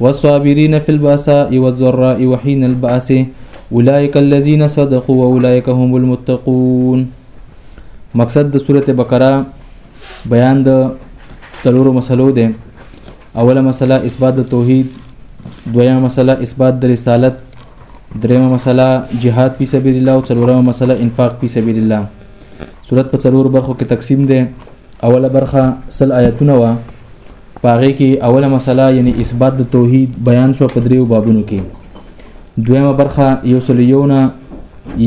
والصابرين في الباساء والضراء وحين الباس اولئك الذين صدقوا واولئك هم المتقون مقصد د سوره بقره بیان د تلورو مسلو ده اوله مسله اثبات د توحید دویمه مسله اثبات د رسالت دریمه مسله جهاد فی سبیل الله او څلورمه مسله انفاق فی سبیل الله صورت په څلور برخو کې تقسیم ده اوله برخه سل آیتونه وه په هغې کې اوله مسله یعنی اثبات د توحید بیان شو په دریو بابونو کې دویمه برخه یو سل یو نه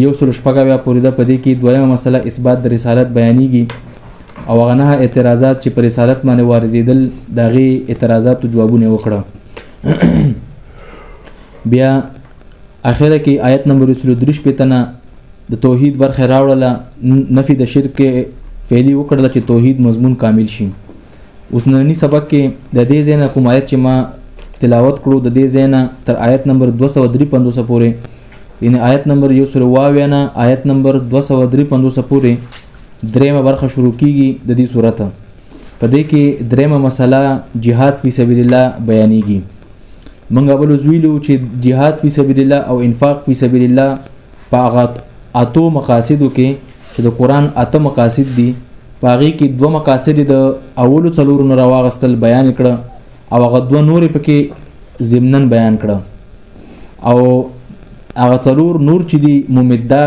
یو سل شپږه بیا پورې ده په دې کې دویمه مسله اثبات د رسالت بیانېږي او هغه نه اعتراضات چې پر رسالت باندې واردېدل د هغې اعتراضاتو جوابونه وکړه بیا اخره کې آیت نمبر 23 پتنه د توحید برخه راوړله نفي د شرک فعلی وکړله چې توحید مضمون کامل شي اوس نننی سبق کې د دې زینا کوم آیت چې ما تلاوت کړو د دې زینا تر آیت نمبر 253 پورې یعنی آیت نمبر یو سره واویا نه آیت نمبر 253 پورې دریمه برخه شروع کیږي د دې سورته په دې کې درېمه مسله جهاد فی سبیل الله بیانېږي موږ اول ویلو چې جهاد فی سبیل الله او انفاق فی سبیل الله په هغه اتو مقاصدو کې چې د قران اته مقاصد دي په هغه کې دوه مقاصد د اولو څلورو نه راوغستل بیان کړه او هغه دوه نورې پکې ضمنن بیان کړه او هغه څلور نور چې دي ممدا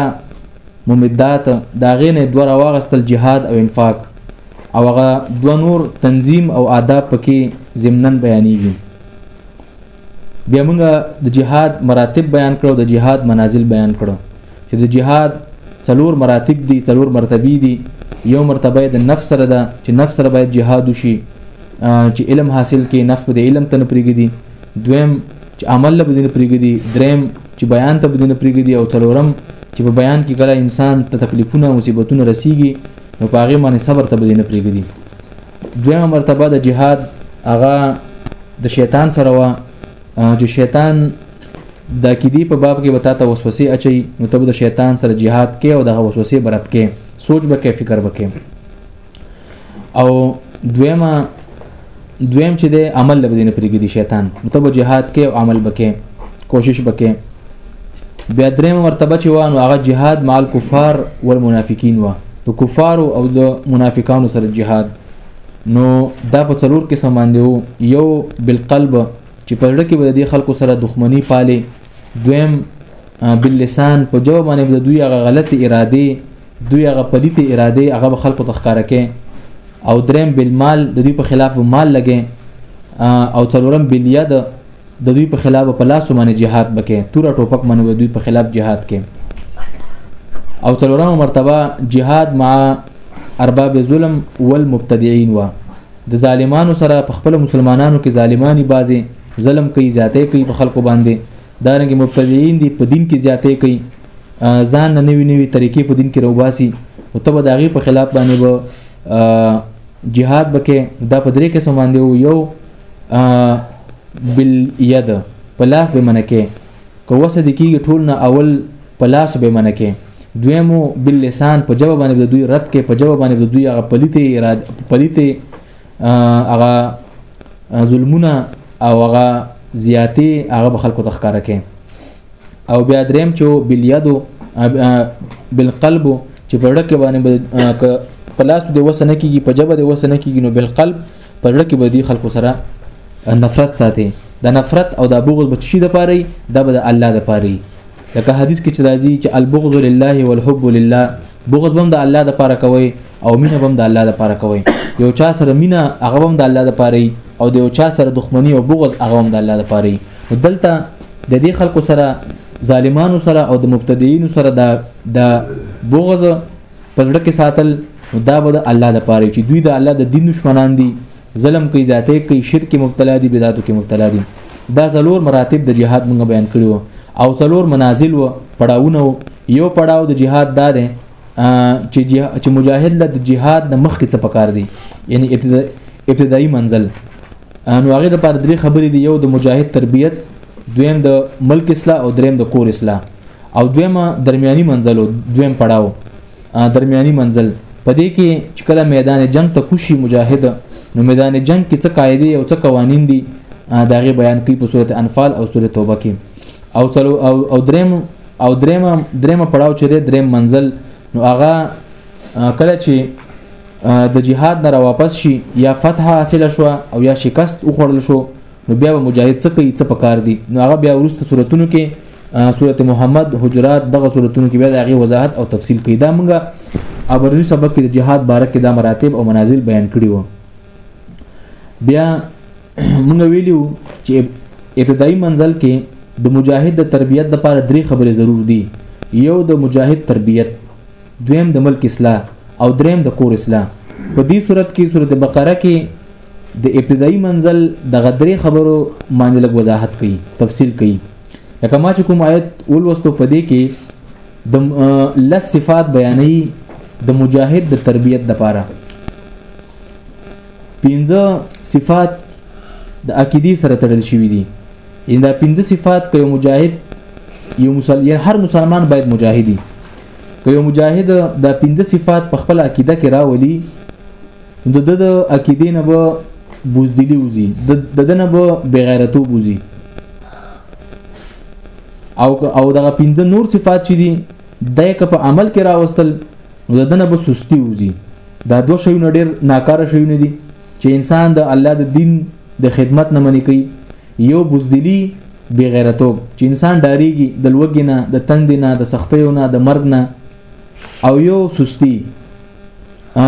ممدات دا غینه دوه راوغستل جهاد او انفاق او هغه دو نور تنظیم او آداب پکې ضمنن بیانېږي بیا موږ د جهاد مراتب بیان کړو د جهاد منازل بیان کړو چې د جهاد څلور مراتب دي څلور مرتبه دي یو مرتبه د نفس سره ده چې نفس سره باید جهاد وشي چې علم حاصل کې نفس په علم ته نه پریږدي دویم چې عمل له بدینه پریږدي دریم چې بیان ته بدینه پریږدي او څلورم چې په بیان کې کله انسان ته تکلیفونه او مصیبتونه رسیږي نو په هغه باندې صبر ته بدینه پریږدي دویمه مرتبه د جهاد هغه د شیطان سره وا چې شیطان د عقیدې په باب کې وتا ته وسوسه اچي نو ته د شیطان سره jihad کې او د وسوسه برت کې سوچ به کې فکر وکې او دویمه دویم چې د عمل لبدې نه پرېږي دي شیطان نو ته به جهاد کې او عمل بکې کوشش بکې بیا درېمه مرتبه چې وانه هغه جهاد مال کفار والمنافقین و د کفار او د منافقانو سره جهاد نو دا په څلور قسم باندې وو یو بالقلب چې په لړ کې به د خلکو سره دښمنی پالي دویم باللسان په جواب باندې د دوی هغه غلطه اراده دوی هغه پلیته اراده هغه خلکو تخکاره کې او دریم بالمال د دوی په خلاف مال لګي او څلورم بالید د دوی په خلاف په لاس باندې jihad بکې تور ټوپک باندې د دوی په خلاف jihad کې او څلورم مرتبه jihad مع ارباب ظلم والمبتدعين وا د ظالمانو سره په خپل مسلمانانو کې ظالمانی بازي ظلم کوي زیاتې کوي په خلکو باندې دا رنګ مبتدعين دي په دین کې زیاتې کوي ځان نه نوي نوي طریقې په دین کې روباسي او تبه د هغې په خلاف باندې به جهاد بکې دا په درې قسم باندې یو بل ید په لاس به منکه که وسه د کېږي ټول نه اول په لاس به منکه دویمو بل لسان په جواب باندې دوی رد کې په جواب باندې دوی هغه پلیته پلیته هغه ظلمونه او هغه زیاتې هغه به خلکو ته ښکاره کوي او بیا دریم چې بلیادو بالقلب چې په ډکه باندې په لاس د وسنه کیږي په جبه د وسنه کیږي نو بالقلب په ډکه به دي خلکو سره نفرت ساتي د نفرت او د بغض بچی د پاره د الله د پاره لکه حدیث کې چې راځي چې البغض لله والحب لله بغض بم د الله د پاره کوي او مینه بم د الله د پاره کوي یو چا سره مینه هغه بم د الله د پاره او د یو چا سره دښمنی او بغض هغه بم د الله د پاره دلته د دې خلکو سره ظالمانو سره او د مبتدیینو سره د د بغض په لړ کې ساتل دا به د الله د پاره چې دوی د الله د دین دشمنان دي ظلم کوي ذاته کوي شرک کې مبتلا دي بدعاتو کې مبتلا دي دا څلور مراتب د جهاد موږ بیان کړو او څلور منازل و پړاوونه یو پړاو د جهاد دا دی چې چې مجاهد له جهاد د مخ کې څه پکار دي یعنی ابتدایي منزل نو هغه د پر درې خبرې دی یو د مجاهد تربیت دویم د ملک اصلاح او دریم د کور اصلاح او دویمه درمیاني منزل دویم پړاو درمیاني منزل په دې کې چې کله میدان جنگ ته کوشي مجاهد نو میدان جنگ کې څه قاعده او څه قوانین دي دا غي بیان کوي په سورته انفال او سورته توبه کې او څلو او او دریم او دریم دریم پړاو چې دریم منزل نو هغه کله چې د جهاد نه واپس شي یا فتح حاصله شو او یا شکست وخوړل شو نو بیا به مجاهد څه کوي څه پکار دي نو هغه بیا ورسته صورتونو کې سورته محمد حجرات دغه صورتونو کې بیا د هغه وضاحت او تفصیل کوي دا مونږه ابرنی سبق کې د جهاد بارک کې دا مراتب او منازل بیان کړی وو بیا مونږ ویلو چې ابتدایي منزل کې د مجاهد د تربیت لپاره درې خبرې ضرور دي یو د مجاهد تربیت دویم د ملک اصلاح او دریم د کور اصلاح په دې صورت کې سورته بقره کې د ابتدایي منزل د غدرې خبرو باندې لږ وضاحت کوي تفصیل کوي لکه ما چې کوم آیت ولوستو په دې کې د لس صفات بیانې د مجاهد د تربیت د پاره پنځه صفات د عقیدی سره تړل شوی دي ان دا پنځه صفات کوي مجاهد یو مسلمان یعنی هر مسلمان باید مجاهدی کوي مجاهد دا پنځه صفات په خپل عقیده کې راولي د د عقیدې نه به بوزدلی وزي د د نه به بغیرتو بوزي او او دغه پنځه نور صفات چې دي د یک په عمل کې راوستل نو د نه به سستی وزي دا دوه شیونه ډېر ناکاره شیونه دي چې انسان د الله د دین د خدمت نه منې کوي یو بوزدلی بغیرتوب چې انسان ډاریږي د لوګي نه د تند نه د سختیو نه د مرګ نه او یو سستی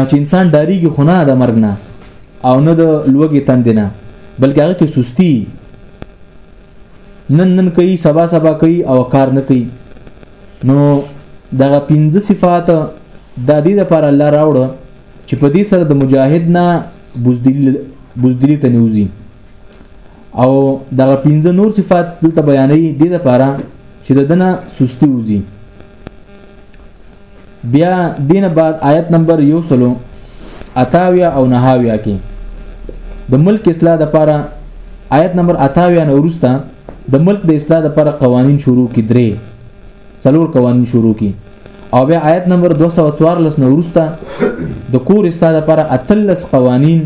چې انسان ډاریږي خو نه د مرګ نه او نه د لوګي تند نه بلکې هغه کې سستی نن نن کوي سبا سبا کوي او کار نه کوي نو دغه پنځه صفات د دې لپاره الله راوړ چې په دې سره د مجاهد نه بوزدل بوزدلی ته نیوزي او دغه پنځه نور صفات دلته بیانې دې لپاره چې د دنه سستی وزي بیا دین بعد آیت نمبر یو سلو اتاویا او نهاویا کې د ملک اصلاح د پاره آیت نمبر اتاویا نه ورسته د ملک د اصلاح د پاره قوانین شروع کی درې څلور قوانین شروع کی او بیا آیت نمبر 214 نه ورسته د کور اصلاح د پاره اتلس قوانین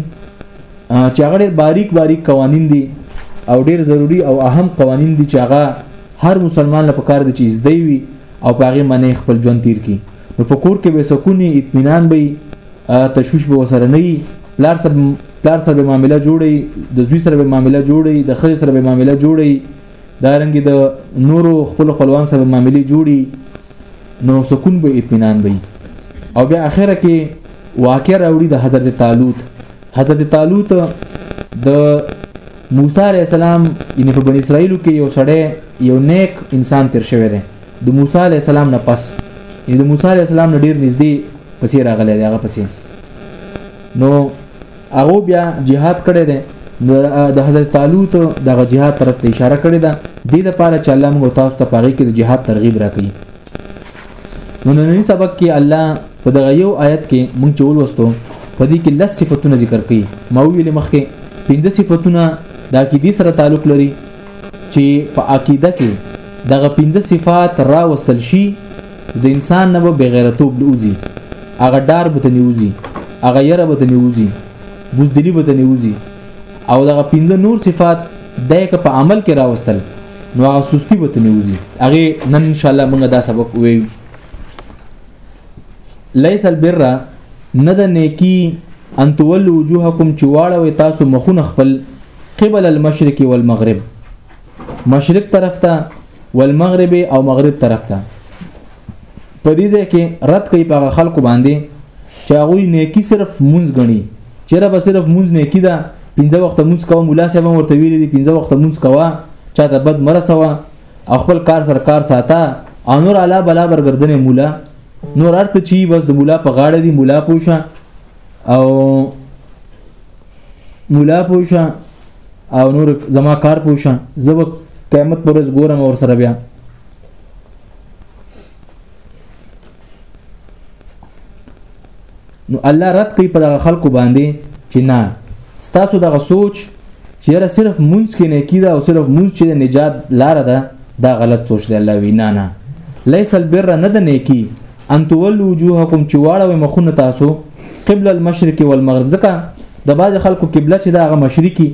چې هغه باریک باریک قوانین دي او ډیر ضروری او اهم قوانین دي چې هغه هر مسلمان لپاره کار دي چې زده وي او په هغه منې خپل ژوند تیر کی نو په کور کې به سکون اطمینان به تشویش به وسره نه وي پلار سره پلار سره به معاملې جوړي د زوی سره به معاملې جوړي د خځې سره به معاملې جوړي دا رنګ د نورو خپل خپلوان سره معاملې جوړي نو سکون به اطمینان وي او بیا اخره کې واقع راوړي د حضرت طالوت حضرت طالوت د موسی عليه السلام یعنی په بنی اسرائیل کې یو سړی یو نیک انسان تیر شوی دی د موسی علی السلام نه پس یعنی د موسی علی السلام نه ډیر نږدې پسې راغلی دی هغه پسې نو هغه بیا jihad کړی دی د حضرت طالوت دغه جهاد طرف ته اشاره کړې ده د دې لپاره چې الله موږ تاسو ته پاغي کې د جهاد ترغیب راکړي نو نن سبق کې الله په دغه یو آیت کې موږ چې ولوستو په دې کې لس صفاتونه ذکر کړي ما ویل مخکې پنځه صفاتونه دا کې دې سره تعلق لري چې په عقیده کې دغه پنځه صفات راوستل شي د انسان نه به بغیرتوب لوزي هغه ډار به تنیوزي هغه یره به تنیوزي بوزدلی به تنیوزي او دغه پنځه نور صفات د که په عمل کې راوستل نو هغه سستی به تنیوزي هغه نن ان شاء الله موږ دا سبق وایو ليس البر نه د نیکی ان تولوا وجوهکم چې واړوي تاسو مخونه خپل قبل المشرق والمغرب مشرق طرف ته والمغرب او مغرب طرف ته په دې ځای کې رد کوي په خلکو باندې چې هغه نیکی صرف مونږ غني چیرې به صرف مونږ نیکی ده پنځه وخت مونږ کوه مولا صاحب ورته ویل دي پنځه وخت مونږ کوه چا ته بد مرسوه خپل کار سر کار ساته او نور علا بلا برګردنې مولا نور ارته چی بس د مولا په غاړه دی مولا پوشه او مولا پوښه او نور زما کار پوښه زه به قیامت پر ورځ ګورم اور سره بیا نو الله رد کوي په دغه خلکو باندې چې نه ستاسو دغه سوچ چې یاره صرف مونږ کې نه کیدا او صرف مونږ چې نجات لار ده دا غلط سوچ دی الله وینا نه لیس البر نه د نیکی ان تولوا وجوهکم چې واړوي مخونه تاسو قبل المشرق والمغرب ځکه د بعض خلکو قبله چې دا غ مشرقي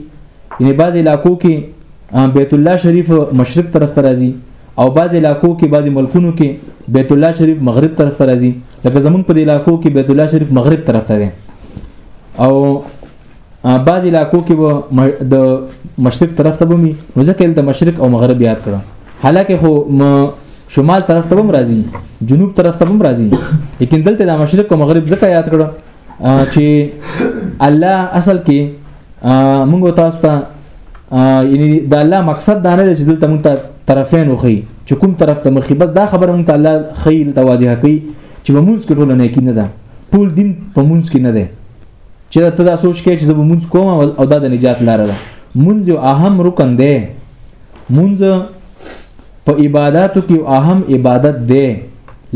یعنی بعض علاقو کې بیت الله شریف مشرق طرف ته راځي او بعض علاقو کې بعض ملکونو کې بیت الله شریف مغرب طرف ته راځي لکه زمون په علاقو کې بیت الله شریف مغرب طرف ته دی او بعضی علاقو کې به د مشرق طرف ته بمي نو ځکه د مشرق او مغرب یاد کړم حالکه خو شمال طرف ته بم راځي جنوب طرف ته بم راځي لیکن دلته د مشرق او مغرب ځکه یاد کړم چې الله اصل کې موږ تاسو ته یعنی د الله مقصد دا نه دی چې دلته موږ ته طرفین وخی چې کوم طرف ته مخې بس دا خبره موږ ته الله خیل توازیه کوي چې په مونږ کې ټول نه کې نه ده ټول دین په مونږ کې نه ده چې ته دا سوچ کې چې زه مونږ کوم او دا د نجات لار ده مونږ یو اهم رکن دی مونږ په عبادتو کې اهم عبادت دی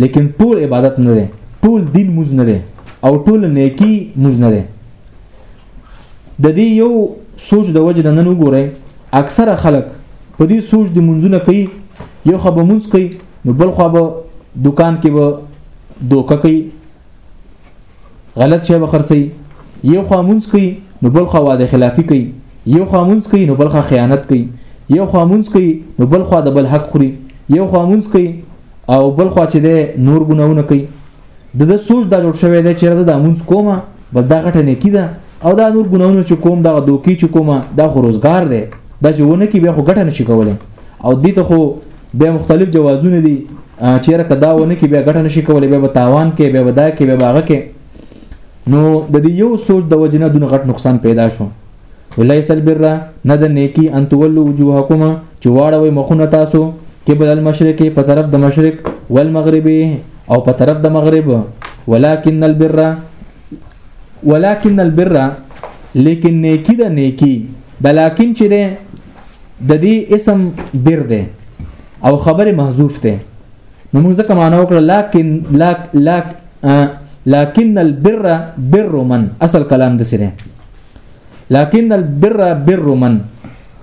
لیکن ټول عبادت نه دی ټول دین مونږ نه دی او ټول نیکی مونږ نه دی د دې یو سوچ د وجه نن وګورئ اکثره خلک په دې سوچ د منځونه کوي یو خو به منځ کوي نو بل خو به دکان کې به دوکه کوي غلط شی به خرڅي یو خوا مونږ کوي نو بل خوا واده خلافي کوي یو خوا مونږ کوي نو بل خوا خیانت کوي یو خوا مونږ کوي نو بل خوا د بل حق خوري یو خوا مونږ کوي او بل خوا چې د نور ګناونه کوي د د سوچ دا جوړ شوی دی چې زه د مونږ کومه بس دا غټه نه کیده او دا نور ګناونه چې کوم دا دوکي چې کومه دا خو روزګار دی دا چې ونه کې بیا خو ګټه نشي کولای او دې ته خو به مختلف جوازونه دي چیرې کدا ونه کې بیا ګټه نشي کولای به تاوان کې به ودا کې به باغه کې نو د دې یو سوچ د وجنه دون غټ نقصان پیدا شو وليس البر نه د نیکی ان تولوا وجوهکم چې واړوي مخونه تاسو قبل المشرق په طرف د مشرق والمغرب او په طرف د مغرب ولكن البر ولكن البر لیکن نیکی د نیکی بلکن چې د دې اسم بر دی او خبر محذوف دی نو موږ ځکه معنا وکړه لکن لک لک لكن البر بر من اصل کلام د سره لكن البر بر من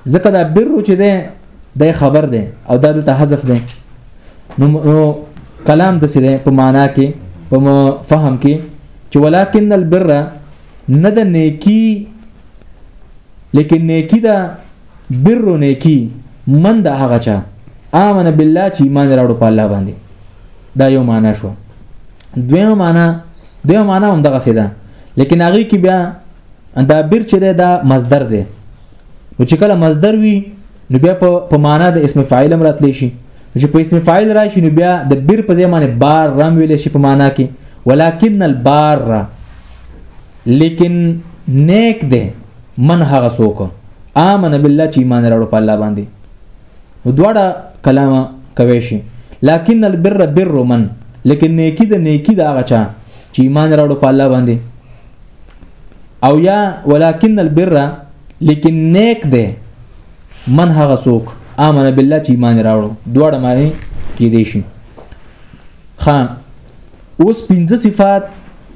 ځکه دا بر چې ده د خبر ده او دا د حذف ده نو کلام د سره په معنا کې په فهم کې چې ولكن البر نه د نیکی لیکن نیکی دا بر و نیکی من دا هغه چا آمن بالله چې ایمان راوړو په الله باندې دا یو معنا شو دویمه معنا دویمه معنا هم دغه سیده لیکن هغه کې بیا دا بیر چې دا مصدر دی نو چې کله مصدر وي نو بیا په معنا د اسم فاعل هم راتلی شي چې په اسم فاعل راشي نو بیا د بیر په ځای باندې بار رم ویل شي په معنا کې ولکن البار لیکن نیک دی من هغه څوک امن بالله چې ایمان راوړ په الله باندې دواړه کلام کوي شي لكن البر بر من لیکن نیکی د نیکی دا غچا چې ایمان راوړ په الله باندې او یا ولكن البر لیکن نیک دی من هغه څوک امن بالله چې ایمان راوړ دواړه معنی کې دي شي خان اوس پنځه صفات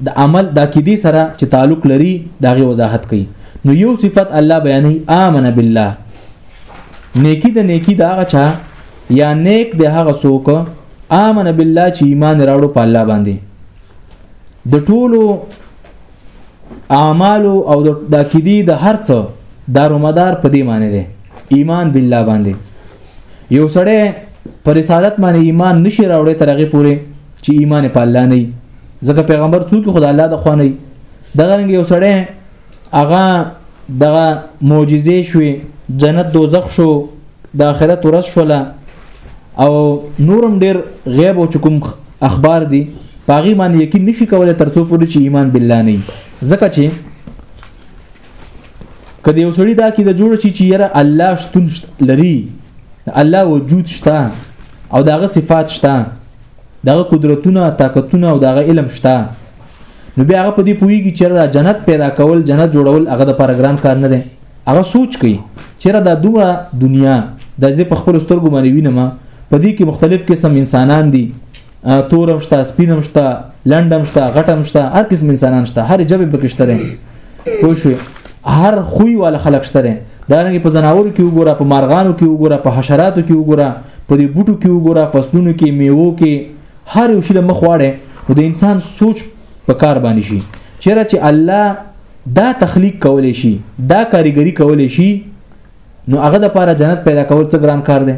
د عمل د عقیده سره چې تعلق لري دا غي وضاحت کوي نو یو صفت الله بیانې امن بالله نیکی د نیکی دا غچا یا نیک د هغه څوک امن بالله چې ایمان راړو په الله باندې د ټولو اعمال او د عقیدې د هر څه دارومدار په دې معنی دی ایمان بالله باندې یو سړی پر رسالت باندې ایمان نشي راوړی تر هغه پورې چې ایمان په الله نه ځکه پیغمبر څوک خدای الله د خوانه دغه رنګ یو سړی هغه دغه معجزې شوې جنت دوزخ شو د آخرت ورځ شوله او نورم ډیر غیب او چکم اخبار دي پاغي باندې یقین نشي کولای ترڅو پورې چې ایمان بالله نه ځکه چې کله یو سړی دا کې د جوړ شي چې یره الله شتون لري الله وجود شته او داغه صفات شته دغه قدرتونه طاقتونه او دغه علم شته نو بیا هغه په دې پوهیږي چې دا جنت پیدا کول جنت جوړول هغه د پروګرام کار نه دی هغه سوچ کوي چې دا دومره دنیا د زه په خپل سترګو باندې وینم په دې کې مختلف قسم انسانان دي تورم شته سپینم شته لندم شته غټم شته هر قسم انسانان شته هر جبه پکې شته پوه شو هر خوې والا خلک شته دا رنګ په زناورو کې وګوره په مارغانو کې وګوره په حشراتو کې وګوره په دې بوټو کې وګوره فصلونو کې میوو کې هر یو شي له مخ واړی نو د انسان سوچ په کار باندې شي چیرې چې الله دا تخلیق کولای شي دا کاریګری کولای شي نو هغه د لپاره جنت پیدا کول څه ګران کار دی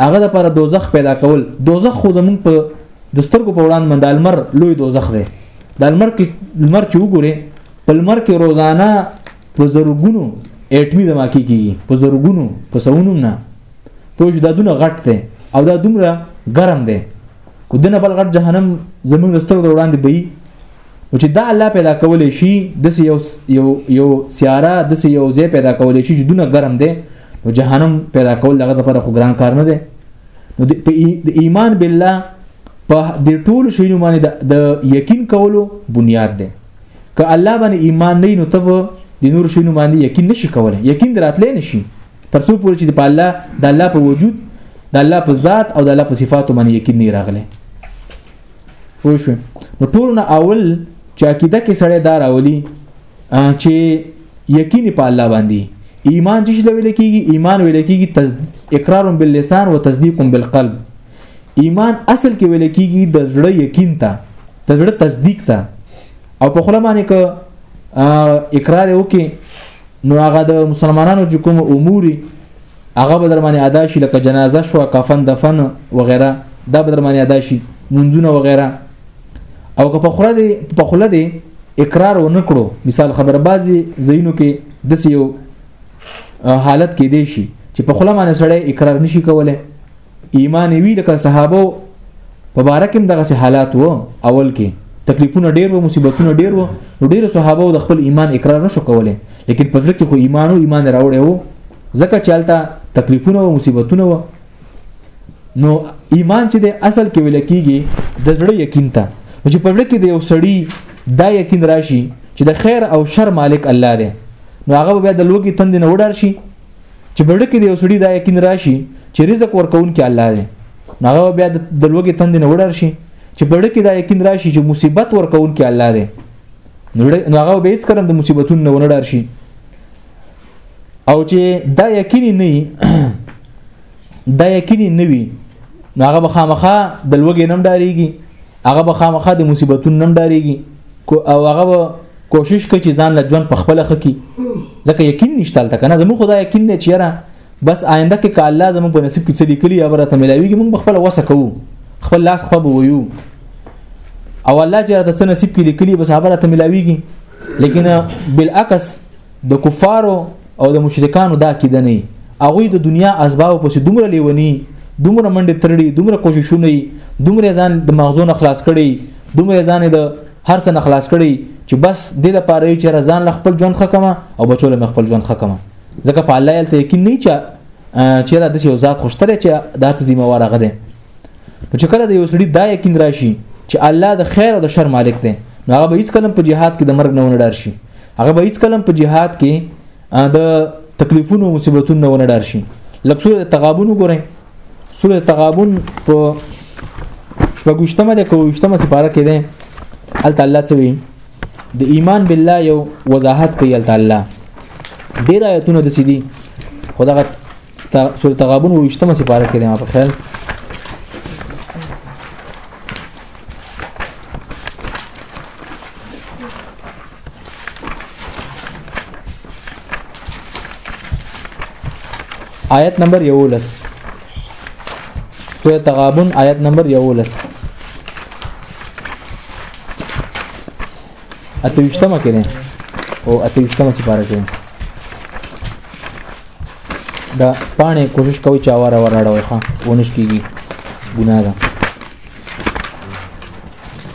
هغه د لپاره دوزخ پیدا کول دوزخ خو زمون په د سترګو په وړاندې باندې المر لوی دوزخ دی د المر کې المر چې وګوره په المر کې روزانه په زرګونو اټمي دماکي کیږي په زرګونو په سونو نه پوه دا دونه غټ دی او دا دومره ګرم دی کو دنه بل غټ جهنم زمونږ سترګو وړاندې بي او چې دا الله پیدا کولې شي د یو یو یو سیاره د یو ځای پیدا کولې شي چې دونه ګرم دی نو جهنم پیدا کول دغه لپاره خو ګران کار نه دی نو د ایمان بالله په د ټول شینو باندې د یقین کولو بنیاد دی که الله باندې ایمان نه نو ته د نور شینو باندې یقین نشي کولای یقین دراتلې نشي ترڅو پورې چې په الله د الله په وجود د الله په ذات او د الله په صفاتو باندې یقین نه راغله پوه شو نو ټول نه اول چې عقیده کې سړی دار اولی چې یقین په الله باندې ایمان چې شله ویل کېږي ایمان ویل کېږي تز... اقرار باللسان و تصدیق بالقلب ایمان اصل کې ویل کېږي د زړه یقین ته د زړه تصدیق ته او په خله باندې که اقرار وکي نو هغه د مسلمانانو چې کوم امور هغه به در باندې ادا شي لکه جنازه شو کفن دفن وغیرہ دا به در باندې ادا شي منځونه وغیرہ او که په خله دی په خله دی اقرار و نکړو مثال خبر بازي زینو کې د سیو حالت کې دی شي چې په خله باندې سړی اقرار نشي کولای ایمان وی لکه صحابه په بارکم دغه سه حالات وو اول کې تکلیفونه ډیر وو مصیبتونه ډیر وو نو ډیر صحابه د خپل ایمان اقرار نشو کولای لیکن په ځل کې خو ایمان او ایمان راوړی وو ځکه چې حالت تکلیفونه او مصیبتونه وو نو ایمان چې د اصل کې ویل کېږي د زړه یقین ته چې په ورکه دی یو سړی دا یقین راشي چې د خیر او شر مالک الله دی نو هغه بیا د لوګي تند نه وډار شي چې بړه کې د یو سړي دا یقین راشي چې رزق ورکون کې الله دی هغه بیا د لوګي تند نه وډار شي چې بړه کې دا یقین راشي چې مصیبت ورکون کې الله دی نو هغه به هیڅ کرم د مصیبتونو نه وډار شي او چې دا یقین نه دا یقین نه وي نو هغه به خامخا د لوګي نم ډاریږي هغه به خامخا د مصیبتونو نم ډاریږي او هغه کوشش کوي چې ځان له ژوند په خپل خکې ځکه یقین نشته تل کنه زموږ خدای یقین نه چیرې بس آینده کې که الله زموږ په نصیب کې څه لیکلي یا برته ملاویږي موږ خپل وسه کوو خپل لاس خو به ویو او الله چې راته څه نصیب کې لیکلي بس هغه راته ملاویږي لیکن بالعکس د کفارو او د مشرکانو دا کیده نه هغه د دنیا اسباب پسې دومره لیونی دومره منډه ترړي دومره کوششونه دومره ځان د مغزو نه خلاص کړي دومره ځان د هر څه نه خلاص کړي چې بس د لپاره چې رضان ل خپل ژوند خکمه او بچو له خپل ژوند خکمه ځکه په الله یې ته یقین نه چا چې را د یو ذات خوشتره چې د هر څه ذمہ وار غده نو چې کله د یو سړي دا یقین راشي چې الله د خیر او د شر مالک دی نو هغه به هیڅ کلم په جهاد کې د مرګ نه ونډار شي هغه به هیڅ کلم په جهاد کې د تکلیفونو او مصیبتونو نه ونډار شي لکه سوره تغابن وګورئ سوره تغابن په شپږشتمه د کوشتمه سپاره کې ده ال تعالی څه وی د ایمان بالله یو وضاحت کوي ال تعالی ډیر آیتونه د سیدی خدغه تا سورۃ تغابن وشتمه سپاره کې ما په خیال آیت نمبر 11 سورۃ تغابن آیت نمبر 11 اتوشتمه کې نه او اتوشتمه سپاره کې دا پانه کوشش کوي چې اواره وراړوي ها ونش کیږي ګناه ده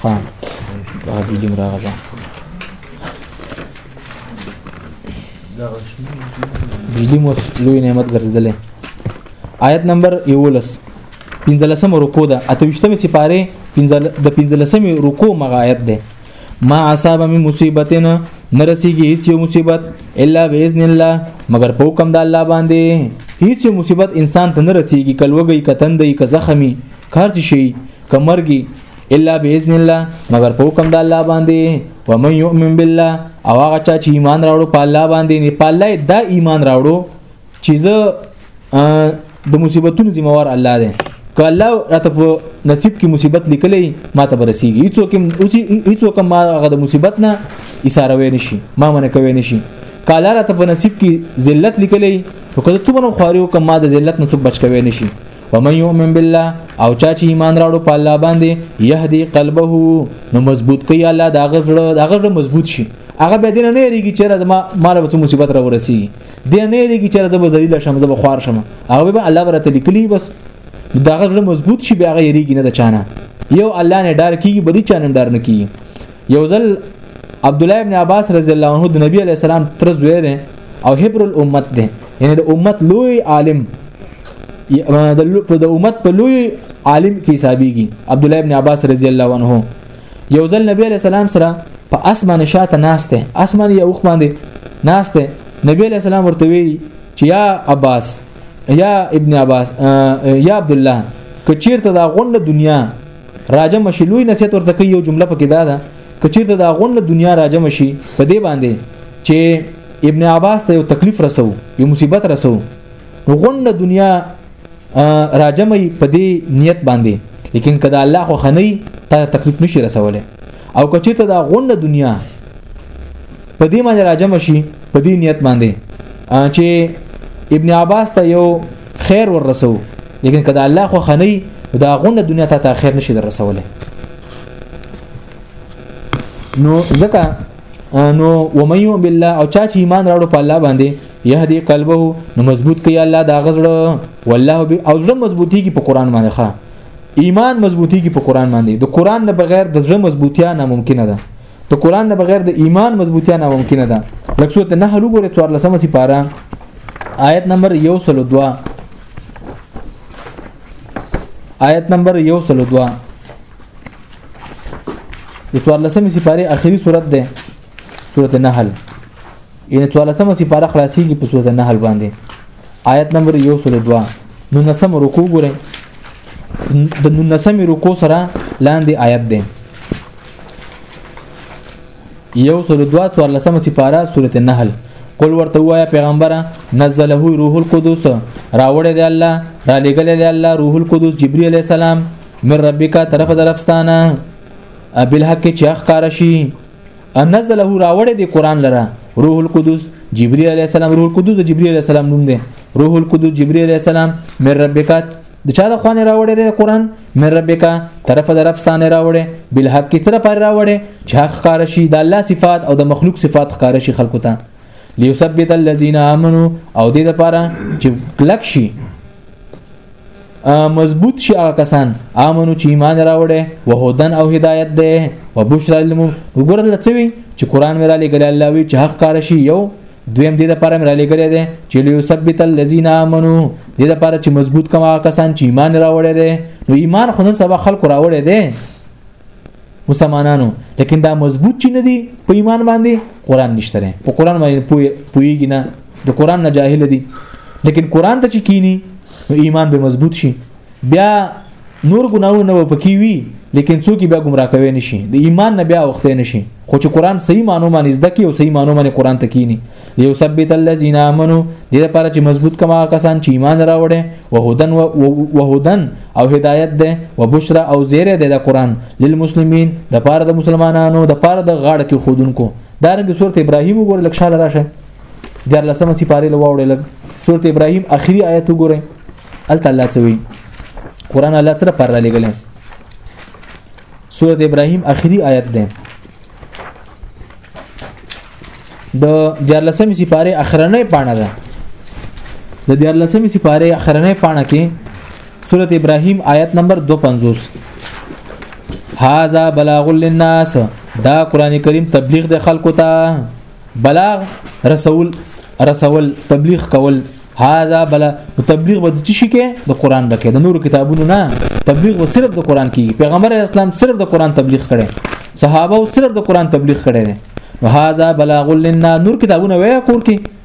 ها دا دې دې راغله بجلی مو لوی نعمت ګرځیدلې آیت نمبر 11 15 رکو ده اتوشتمه سپاره د 15 رکو مغایت ده ما عصاب من مصیبتنا نرسیږي هیڅ یو مصیبت الا باذن الله مگر په حکم د الله باندې هیڅ یو مصیبت انسان ته نرسیږي کلوږي کتندې ک زخمی کار شي کمرګي الا باذن الله مگر په حکم د الله باندې و من يؤمن بالله او هغه چا چې ایمان راوړو په الله باندې نه په الله دا ایمان راوړو چې زه د مصیبتونو ذمہ وار الله دی که الله راته په نصیب کې مصیبت لیکلی ما ته برسیږي هیڅوک هیڅوک ما هغه د مصیبت نه ایثاروي نشي ما منه کوي نشي کاله راته په نصیب کې ذلت لیکلی نو کله څومره خواري وکم ما د ذلت نه څوک بچ کوي نشي ومن يؤمن بالله او چا چې ایمان راړو په الله باندې يهدي قلبه نو مضبوط کوي الله دا غزړه دا غزړه مضبوط شي هغه به دین نه ریږي چې راز ما مال وڅ مصیبت را ورسی دی نه لري چې زه به ذلیل شم زه به خوار شم هغه به الله برته لیکلی بس دا غره مضبوط شي بیا غیر یریږي نه د چانه یو الله نه ډار کیږي بری چانه ډار نه کیږي یو ځل عبد الله ابن عباس رضی الله عنه د نبی علی السلام تر زویره او حبر الامت ده یعنی د امت لوی عالم د امت په لوی عالم کې حسابيږي عبد الله ابن عباس رضی الله عنه یو ځل نبی علیہ السلام سره په اسمان شاته ناشته اسمان یو وخت باندې ناشته نبی علیہ السلام ورته وی چې یا عباس یا ابن عباس یا عبد الله کچیرته دا غونډه دنیا راجه مشلوی نصیحت ورته کوي یو جمله پکې دا ده کچیرته دا غونډه دنیا راجه مشي په دې باندې چې ابن عباس ته یو تکلیف رسو یو مصیبت رسو غونډه دنیا راجمې په دې نیت باندې لیکن کدا الله خو خنۍ تا تکلیف نشي رسوله او کچې ته دا غونډه دنیا په دې باندې راجم شي په دې نیت باندې چې ابن عباس ته یو خیر ور رسو لیکن کدا الله خو خنۍ دا غونډه دنیا ته خیر نشي در رسوله نو ځکه نو ومن یؤمن بالله او چا چې ایمان راوړ په الله باندې يهدي قلبه نو مضبوط کوي الله دا غزړه والله به او زړه مضبوطي کی په قران باندې ښه ایمان مضبوطي کی په قران باندې د قران نه بغیر د زړه مضبوطیا ناممکن ده د قران نه بغیر د ایمان مضبوطیا ناممکن ده لکه سورته نحل وګوره 14 سپاره آیت نمبر 102 آیت نمبر 102 د 14 سپاره اخیری سورته ده سورته نحل یعنی توالسمه سپاره خلاصيږي په سورته نحل باندې آیت نمبر 102 نو نسم رکوع ګورئ د نو نسم رکوع سره لاندې آیت دی یو سل دوا تو لسمه سپاره سورته نحل قل ورته وایا پیغمبره نزله روح القدس راوړې دی الله را لګلې دی الله روح القدس جبرئیل السلام من ربک طرف درفستانه بالحق چې اخکار شي انزله راوړې دی قران لره روح القدس جبريل عليه السلام روح القدس د جبريل عليه السلام نوم دی روح القدس جبريل عليه السلام من ربک د چا د خوانه راوړې دی قران من ربک طرف د رب ستانه راوړې بل حق سره پر راوړې چې حق ښکار شي د الله صفات او د مخلوق صفات ښکار شي خلکو ته ليثبت الذين امنوا او دې لپاره چې کلک شي مضبوط شي هغه کسان امنو چې ایمان راوړي وهدن او هدایت ده وبشرا للمؤمن وګورل لڅوي چې قران مې را لګل الله وی چې حق کار شي یو دویم دې لپاره مې را لګل دي چې ليثبت الذين امنوا دې لپاره چې مضبوط کما کسان چې ایمان راوړي دي نو ایمان خو نن سبا خلکو راوړي دي مسلمانانو لیکن دا مضبوط چی نه دی په ایمان باندې قران نشته نه په قران باندې پوی پویږي نه د قران نه جاهل دي لیکن قران ته چې کینی نو ایمان به مضبوط شي بیا نور ګناونه و پکې وي لیکن څوک بیا گمراه کوي نشي د ایمان نه بیا وخت نشي خو چې قران صحیح مانو باندې زده کی او صحیح مانو باندې قران ته کینی ليثبت الذين امنوا د لپاره چې مضبوط کما کسان چې ایمان راوړي وهدن وهدن او هدایت ده وبشرا او زیره ده د قران للمسلمین د لپاره د مسلمانانو د لپاره د غاړه کې خودونکو دا رنګ سورت ابراهیم وګور لک شاله راشه در لسمه سپاره لوړ لک سورت ابراهیم اخیری آیت وګوره ال تعالی سوی قران الله سره پر لګل سورت ابراهیم اخیری آیت ده د دیارلسمې سپاره اخرنۍ پاڼه ده د دیارلسمې سپاره اخرنۍ پاڼه کې سورة ابراهيم آیت نمبر 250 هاذا بلاغ للناس دا قران کریم تبلیغ د خلکو ته بلاغ رسول رسول تبلیغ کول هاذا بل تبلیغ به څه شي کې د قران بکې د نور کتابونو نه تبلیغ و صرف د قران کې پیغمبر اسلام صرف د قران تبلیغ کړي صحابه صرف د قران تبلیغ کړي نو هاذا بلاغ لنا نور کتابونه وای کور کې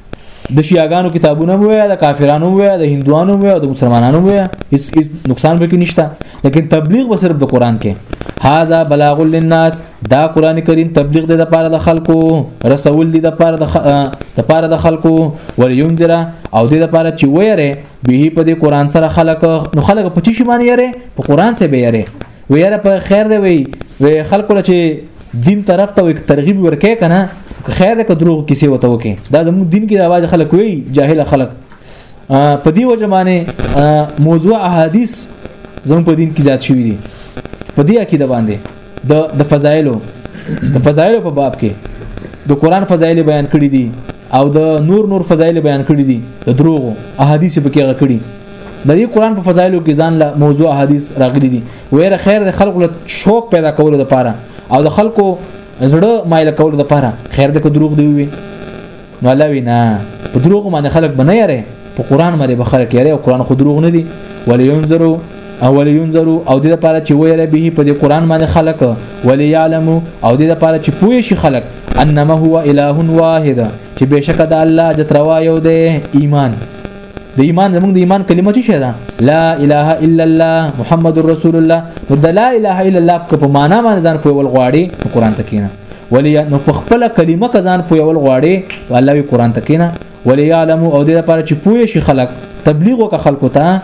د شیعاګانو کتابونه وای د کافرانو وای د هندوانو وای د مسلمانانو وای هیڅ نقصان به کې نشته لیکن تبلیغ به صرف د قران کې هاذا بلاغ للناس دا قران کریم تبلیغ دی د پاره د خلکو رسول دی د پاره د د پاره د خلکو ولینذر او دی د پاره چې ویره به په دې قران سره خلک نو خلک په چی شي باندې یره په قران سره به یره ویره په خیر دی وی وی خلکو چې دین طرف ته ترغیب ورکې کنه خیر ده که دروغ کیسه وته وکي دا زموږ دین کې د اواز خلک وی جاهل خلک په دې وجه باندې موضوع احادیث زموږ په دین کې زیات شوی دي په دې عقیده باندې د د فضایلو د فضایلو په باب کې د قران فضایل بیان کړی دي او د نور نور فضایل بیان کړی دي د دروغو احادیث په کې غږ کړی د دې قران په فضایلو کې ځان له موضوع احادیث راغلي دي ویره خیر د خلکو له شوق پیدا کولو لپاره او د خلکو زړه مایل کولو لپاره خیر د دروغ دی وي نو الله وینا په دروغ باندې خلک بنه یاره په قران باندې به خلک یاره او قران خو دروغ نه دی ولی ينظروا او ولی ينظروا او د لپاره چې ویره به په دې قران باندې خلک ولی يعلموا او د لپاره چې پوه شي خلک انما هو اله واحد چې بشک د الله جتروا یو دی ایمان د ایمان زمونږ د ایمان کلمه څه ده لا اله الا الله محمد رسول الله نو د لا اله الا الله په معنا باندې ځان په ول غواړي قران ته کینه ولی نو په خپل کلمه کزان په یول غواړي الله وی قران تکینا ولی علم او د لپاره چې پوه شي خلک تبلیغ وک خلکو ته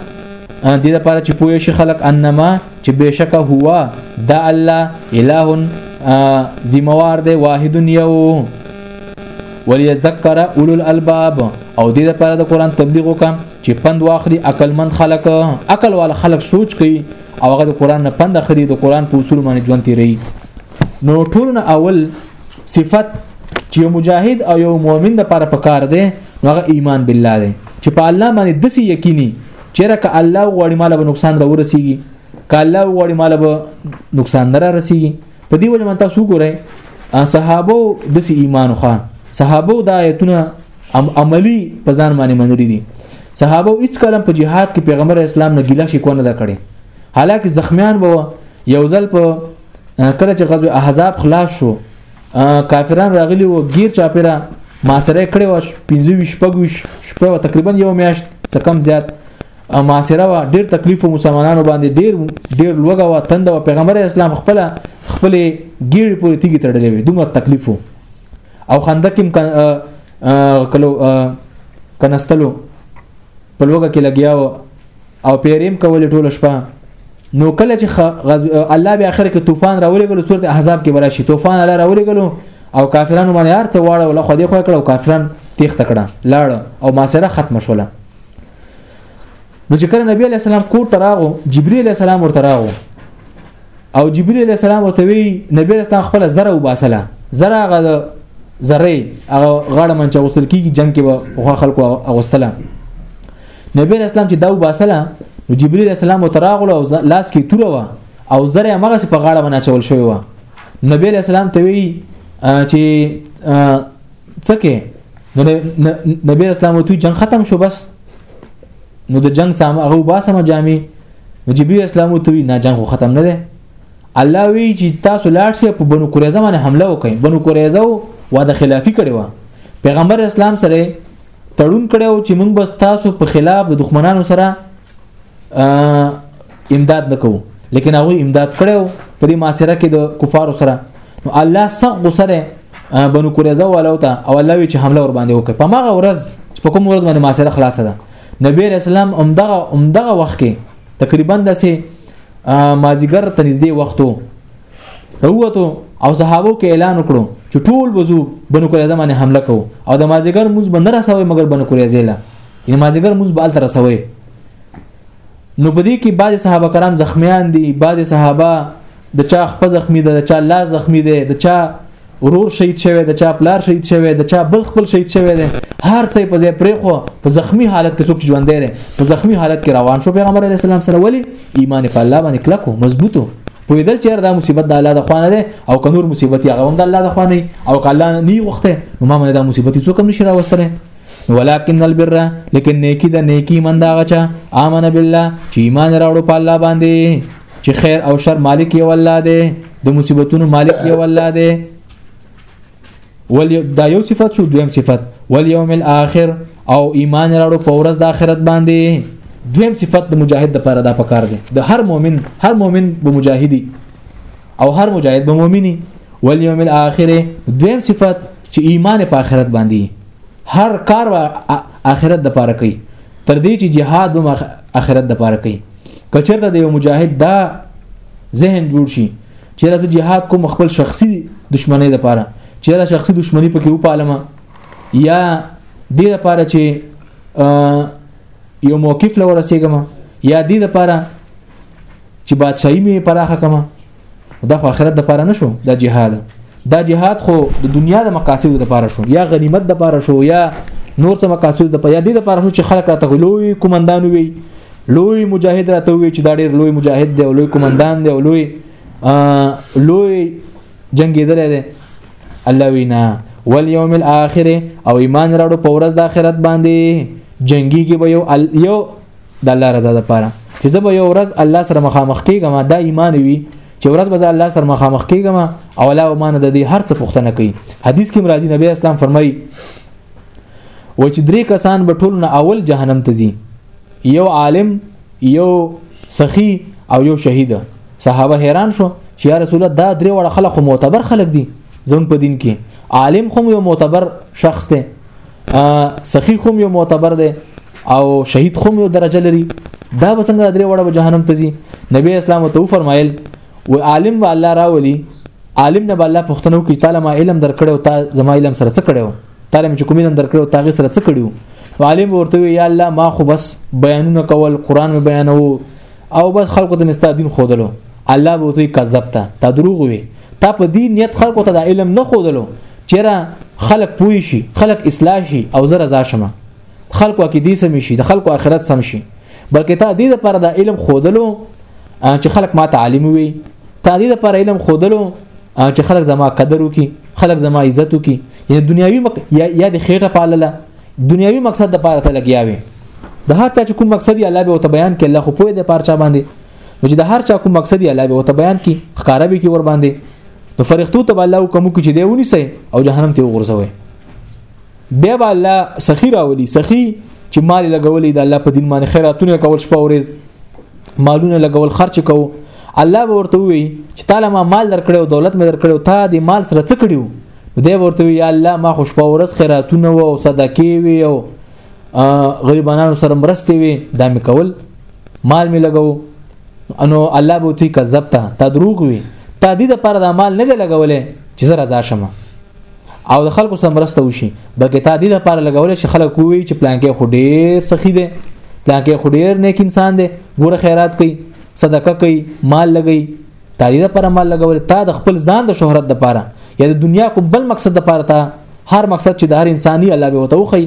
د لپاره چې پوه شي خلک انما چې بشک هوا دا الله اله ذمہوار دی واحد یو وليذكر اولو الالباب او دې لپاره د قران تبلیغ وکم چې پند واخلي عقل من خلق عقل وال خلق سوچ کوي او هغه د قران نه پند اخلي د قران په اصول باندې ژوند تیری نو ټول نه اول صفت چې یو مجاهد او یو مؤمن د لپاره پکار دی نو هغه ایمان بالله دی چې په الله باندې د سې یقیني چې رکه الله غوړي مال به نقصان را ورسیږي ک الله غوړي مال به نقصان نه را رسیږي په دې وجه من تاسو ګورئ صحابه د سې ایمان خو صحابه د آیتونه عملی په ځان باندې منلي دي صحابه هیڅ کله په جهاد کې پیغمبر اسلام نه ګیله شي کو نه کړي حالکه زخمیان وو یو ځل په کله چې غزوه احزاب خلاص شو کافران راغلي وو غیر چاپیره ماسره کړي و 25 شپږوش شپه تقریبا یو میاشت څه کم زیات ماسره و ډیر تکلیف و مسلمانانو باندې ډیر ډیر لوګه و تند و پیغمبر اسلام خپل خپل ګیر پورې تیګی تړلې وي دومره تکلیف او خندکم کلو کنستلو په لوګه کې لګیا و او پیریم کول ټول شپه نو کله چې غز... الله به اخر کې طوفان راولېګلو سورته احزاب کې براشي طوفان الله راولېګلو او کافرانو باندې هر څه واړه ولا خو دې خو کړو کافران تیخ تکړه لاړ او ماسره ختم شوله نو چې کله نبی علی السلام کور ته راغو جبرئیل علی السلام ورته راغو او جبرئیل علی السلام ورته وی نبی علی السلام خپل زره وباسله زره هغه زره هغه غاړه منچ وصل کیږي جنگ کې به خلکو اغوستله نبی اسلام چې دا وباسله نو جبرئیل السلام وتراغله او لاس کې توره و او زره مغه په غاړه باندې چول شوی و نبی اسلام ته وی چې څکه نبی اسلام ته جنگ ختم شو بس نو د جنگ سم هغه باسمه جامي نو جبرئیل اسلام ته وی نه جنگ ختم نه ده الله وی چې تاسو لاړ شئ په بنو قریظه باندې حمله وکړئ بنو قریظه و د خلافی کړي و پیغمبر اسلام سره تړون کړو چې موږ بس تاسو په خلاف د دښمنانو سره امداد نکوو لیکن هغه امداد کړو په دې معاشره کې د کفارو سره نو الله سخت غسره بنو قریظه والو ته او الله وی چې حمله ور باندې وکړه په ماغه ورځ په کوم ورځ باندې معاشره خلاصه ده نبی رسول الله همدغه همدغه وخت کې تقریبا داسې مازیګر ته نږدې وختو وروته او صحابو کې اعلان وکړو چې ټول وضو بنو کړی زمانه حمله کو او د مازیګر موږ بند رسوي مګر بنو کړی زیلا یعنی مازیګر موږ بال تر رسوي نو په دې کې بعض صحابه کرام زخمیان دي بعض صحابه د چا خپل زخمی ده د چا لا زخمی ده د چا ورور شهید شوی د چا پلار شهید شوی د چا بل خپل شهید شوی دی هر څه په ځای پرې خو په زخمی حالت کې څوک ژوند دی په زخمی حالت کې روان شو پیغمبر علی السلام سره ولی ایمان په الله باندې کلکو مضبوطو پویدل چې دا مصیبت د الله د خوانه ده او کنور مصیبت هغه هم د الله د خوانه او کله نه غوخته نو ما دا مصیبت څوک هم نشي راوستنه ولكن البر لیکن نیکی د نیکی من دا غچا امن بالله چې ایمان راوړو په الله باندې چې خیر او شر مالک یو الله دی د مصیبتونو مالک یو الله دی ولی دا یو صفت شو دویم صفت والیوم الاخر او ایمان راړو په ورځ د آخرت باندې دویم صفت د مجاهد د پاره دا پکار دی د هر مؤمن هر مؤمن به مجاهدی او هر مجاهد به مؤمنی والیوم الاخر دویم صفت چې ایمان په آخرت باندې هر کار و آخرت د پاره کوي تر دې چې jihad هم آخرت د پاره کوي کچرته د یو مجاهد دا ذهن جوړ شي چیرې زه جهاد کوم خپل شخصي دشمنی لپاره چیرې شخصي دشمنی پکې وپالم یا دې لپاره چې یو موقف لور رسیدم یا دې لپاره چې بادشاہي مې پراخه کما دا خو آخرت د پاره نشو دا جهاد دا جهاد خو د دنیا د مقاصد د پاره شو یا غنیمت د پاره شو یا نور څه مقاصد د پاره دي د پاره شو چې خلک راته غلوي کومندان وي لوی مجاهد راته وی چې دا ډیر لوی مجاهد دی او لوی کمانډان دی او لوی لوی جنگیدل دی الله وینا والیوم الاخر او ایمان راړو په ورځ د آخرت باندې جنگي کې به یو یو د الله رضا لپاره چې زه به یو ورځ الله سره مخامخ کیږم دا ایمان وي چې ورځ به الله سره مخامخ کیږم او الله ما نه د دې هر څه پوښتنه کوي حدیث کې مرাজি نبی اسلام فرمایي و چې درې کسان به ټول نه اول جهنم ته ځي یو عالم یو سخی او یو شهید صحابه حیران شو چې یا رسول الله دا درې وړه خلک معتبر خلک دي زمون په دین کې عالم خو یو معتبر شخص دی سخی خو یو معتبر دی او شهید خو یو درجه لري دا بسنګ درې وړه به جهنم ته ځي نبی اسلام ته فرمایل و عالم به الله راولي عالم نه به الله پښتنو کې تعالی ما علم درکړو تا زما علم سره څه کړو تعالی مې چې کوم علم درکړو تاغه سره څه کړیو عالم ورته وی یا الله ما خو بس بیانونه کول قران مې بیانو او بس خلکو ته مستا دین خودلو الله به ته کذب ته تا دروغ وی تا په دین نیت خلکو ته د علم نه خودلو چیرې خلک پوي شي خلک اصلاح شي او زره زاشمه خلکو کې دې سم شي د خلکو آخرت سم شي بلکې تا دې لپاره د علم خودلو چې خلک ما تعلیم وي تا دې لپاره علم خودلو چې خلک زما قدر وکي خلک زما عزت وکي یعنی دنیوي مق... یا, یا د خېټه پالله دنیوي مقصد د پاره ته لګیاوي د هر چا چې کوم مقصد یې الله به وت بیان کړي الله خو پوهه د پاره چا باندې چې د هر چا کوم مقصد یې الله به وت بیان کړي ښکارا به کې ور باندې نو فرښتو ته الله کوم کې چې دی ونی سي او جهنم ته وغورځوي بیا به الله سخی راولي سخی چې مال لګولې د الله په دین باندې خیراتونه کول شپه ورځ مالونه لګول خرچ کوو الله به ورته وي چې تعالی ما مال درکړې او دولت مې درکړې او تا دې مال سره څه کړیو دی ورته وي یا الله ما خوش په ورځ خیراتونه و او صدقې وي او غریبانو سره مرستې وي دا مې کول مال مې لګو انو الله به تی کذب ته تا دروغ وي تا دې د پر د مال نه لګولې چې زه رضا شمه او د خلکو سره مرسته وشي بلکې تا دې لپاره لګول شي خلک کوی چې پلانکې خو ډیر سخی دی پلانکې خو ډیر نیک انسان دی ګوره خیرات کوي صدقه کوي مال لګي تا دې لپاره مال لګول تا د خپل ځان د شهرت لپاره یا د دنیا کوم بل مقصد لپاره تا هر مقصد چې د هر انساني الله به وتوخی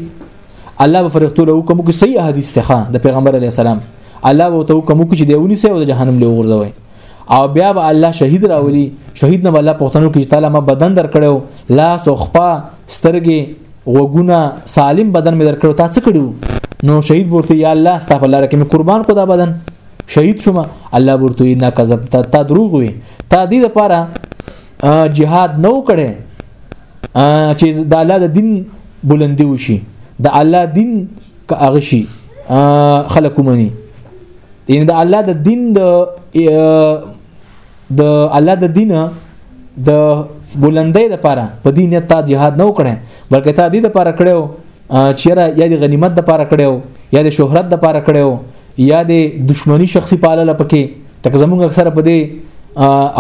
الله به فرښتو له کوم کې صحیح حدیث ته د پیغمبر علی السلام الله به وتو کوم کې چې دیونی سه او د جهنم له ورځوي او بیا به الله شهید راولي شهید نه الله پښتنو کې تعالی ما بدن درکړو لاس او خپا سترګې وګونه سالم بدن مې درکړو تا څه کړو نو شهید ورته یا الله استغفر الله کې مې قربان کو دا بدن شهید شوم الله ورته نه کذب تا, تا دروغ وي تا دې لپاره جهاد نو کړي چې د الله د دین بلندي وشي د الله دین که هغه شي خلک ومني ان د الله د دین د د الله د دین د بلندۍ لپاره په دین ته jihad نه وکړي بلکې ته دې لپاره کړو چې یا د غنیمت لپاره کړو یا د شهرت لپاره کړو یا د دشمنی شخصي پالل پکې تک زمونږ اکثره په دې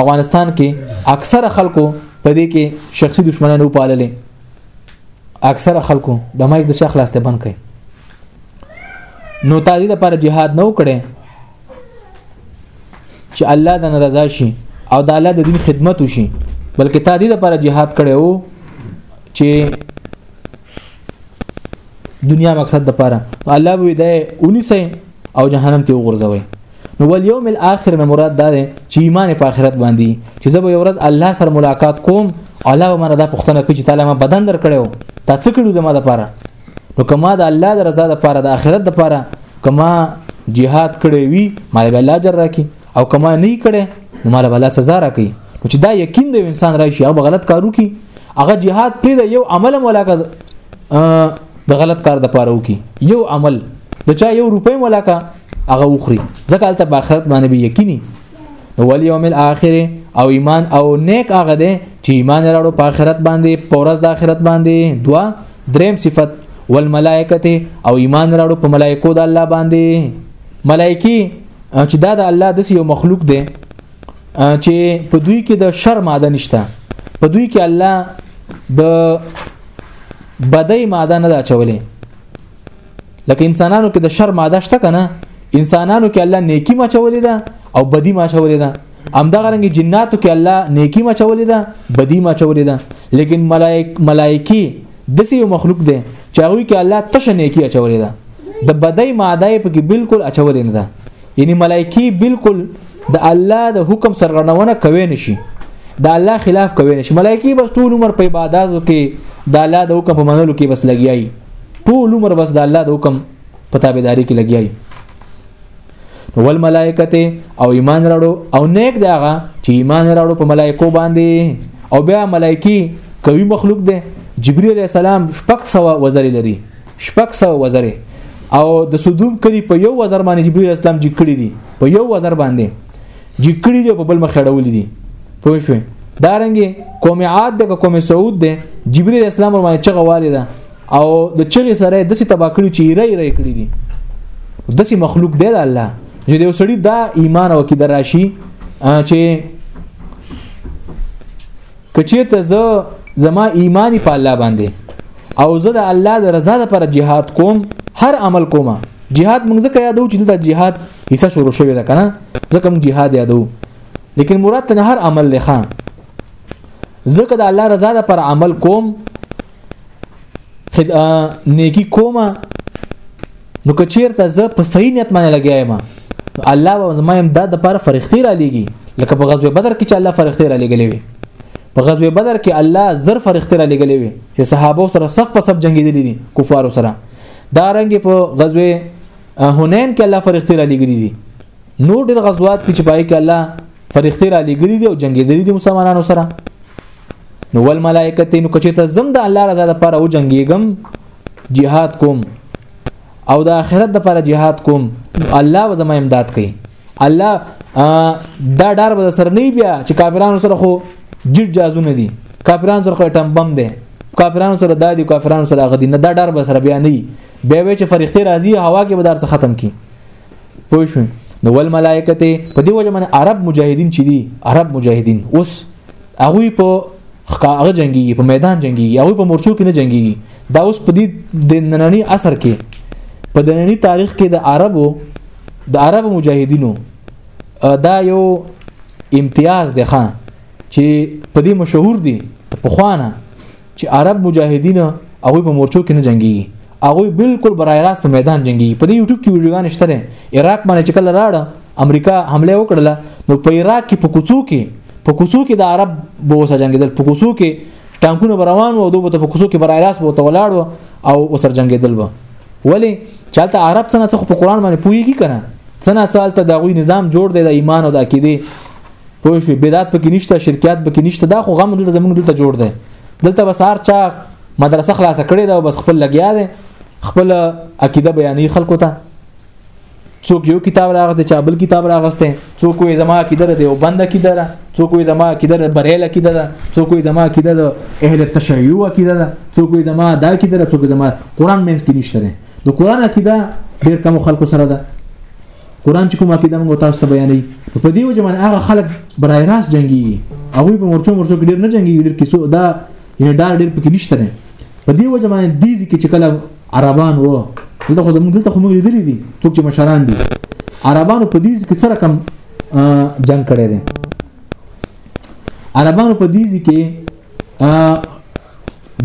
افغانستان کې اکثره خلکو په دې کې شخصي دشمنانو پاللې اکثره خلکو د مایک د شیخ لاسته بند کړي نو تا دې لپاره jihad نه وکړي چې الله د ناراضه شي او د الله د دین خدمت وشي بلکې تا دې لپاره jihad کړي وو چې دنیا مقصد د پاره الله به دې اونې سي او جهنم ته وغورځوي نو ول یوم الاخر نه مراد دا دی چې ایمان په آخرت باندې چې زه به یو ورځ الله سره ملاقات کوم الله به مانه دا پښتنه کوي چې تعالی ما بدن درکړو تا څه کړو زما لپاره نو کما د الله د رضا لپاره د آخرت لپاره کما jihad کړی وي مال به الله جر راکي او کما نه کړي نو مال به الله سزا راکي نو چې دا یقین دی انسان راشي هغه غلط کارو کی هغه jihad پرې د یو عمل ملاقات د غلط کار د پاره وکي یو عمل د چا یو روپۍ ملاقات هغه وخوري ځکه هلته په آخرت باندې به یقیني نو ول یوم الاخر او ایمان او نیک هغه دی چې ایمان راړو په آخرت باندې په ورځ د آخرت باندې دوا دریم صفت والملائکه او ایمان راړو په ملائکو د الله باندې ملائکی چې دا د الله د یو مخلوق دی چې په دوی کې د شر ماده نشته په دوی کې الله د بدی ماده نه دا چولې لکه انسانانو کې د شر ماده شته کنه انسانانو کې الله نیکی ما چولې ده او بدی ما چولې ده همدغه رنګ جناتو کې الله نیکی ما چولې ده بدی ما چولې ده لیکن ملائک ملائکی دسی یو مخلوق دی چې هغه کې الله تشه نیکی اچولې ده د بدی ماده په کې بالکل اچولې نه ده یعنی ملایکی بالکل د الله د حکم سرغړونه کوي نشي د الله خلاف کوي نشي ملایکی بس ټول عمر په عبادتو کې د الله د حکم په منلو کې بس لګیایي ټول عمر بس د الله د حکم په تابعداري کې لګیایي ول ملائکته او ایمان راړو او نیک داغه چې ایمان راړو په ملائکو باندې او بیا ملائکی کوي مخلوق دی جبرئیل السلام شپږ سو وزر لري شپږ سوه وزرې او د صدوم کلی په یو وزر باندې جبرئیل اسلام جګ کړی دی په یو وزر باندې جګ کړی دی په بل مخ اړولې دي پوه شو دا رنګه قوم عاد د قوم سعود دی جبرئیل اسلام ور باندې چغه والی ده او د چغې سره د سي تبا کړی چې ری ری کړی دي د سي مخلوق دی الله چې د وسړي دا ایمان او کې دراشي چې که چیرته زه زما ایمانی په الله باندې او زه د الله د رضا لپاره jihad کوم هر عمل کوم jihad موږ ځکه یادو چې دا jihad حصہ شروع شوی ده کنه ځکه موږ jihad یادو لیکن مراد ته هر عمل لخوا ځکه د الله رضا لپاره عمل کوم خد نیکی کومه نو که چیرته زه په صحیح نیت باندې لګیایم الله به زما هم دا د پر فرښتې را لېږي لکه په غزوه بدر کې چې الله فرښتې را لېږلې وي په غزوه بدر کې الله زر فرښتې را لېږلې وي چې صحابه سره صف په صف جنگېدلې دي کفارو سره دا رنګ په غزوه هنین کې الله فرښتې را لېږلې دي نور ډېر غزوات چې پای کې الله فرښتې را لګلې دي او جنگیدلې دي مسلمانانو سره نو ول ملائکه نو کچې ته زم د الله رضا لپاره او جنگیږم jihad کوم او د آخرت لپاره jihad کوم الله و زما امداد کوي الله دا ډار به سر نه بیا چې کافرانو سره خو جټ جازونه دي کافرانو سره خو ټم بم دي کافرانو سره دادی کافرانو سره غدي نه دا ډار به سر بیا نه بیا وی چې فرښتې راځي هوا کې به دار ختم کی پوه شو نو ول ملائکه ته په دې وجه باندې عرب مجاهدین چې دي عرب مجاهدین اوس هغه په هغه جنگي په میدان جنگي هغه په مورچو کې نه جنگي دا اوس په دې د نننی عصر کې په د نننی تاریخ کې د عربو د عرب مجاهدینو دا یو امتیاز دی خان چې په دې مشهور دي په خوانه چې عرب مجاهدین هغه په مورچو کې نه جنگي هغه بالکل برای راست په میدان جنگي په دې یوټیوب کې ویډیوګان شته عراق باندې چې کله راړه امریکا حمله وکړه نو په عراق کې په کوڅو کې په کوڅو کې د عرب بوسه جنگیدل په کوڅو کې ټانکونه روان وو دوی په کوڅو کې برای راست بوته ولاړ وو او وسر جنگیدل وو ولی چالتہ عرب څنګه ته په قران باندې پوهیږي کنه څنګه چالتہ دغه نظام جوړ دی د ایمان او د عقیده پوه شو بدعت پکې نشته شرکیات پکې نشته دا خو غم دلته زمونږ دلته جوړ دی دلته بس هر چا مدرسه خلاصه کړې ده او بس خپل لګیا دی خپل عقیده بیانې خلکو ته څوک یو کتاب راغسته چا بل کتاب راغسته څوک یې زما عقیده ده او بند عقیده ده څوک یې زما عقیده ده بریل عقیده ده څوک یې زما عقیده ده اهل تشیع عقیده ده څوک یې زما دا عقیده ده څوک زما قران مینس کې نشته ده د قران عقیده ډیر کم خلکو سره ده قران چې کومه کې دمو تاسو ته بیانې په دې وجه باندې هغه خلک برای راست جنگي او په مرچو مرچو کې ډیر نه جنگي ډیر کیسو دا یې دا ډیر پکې نشته نه په دې وجه باندې دې ځکه چې کله عربان وو دلته خو زموږ دلته خو موږ لیدلې دي څوک چې مشران دي عربانو په دې ځکه سره کم جنگ کړی دی عربانو په دې ځکه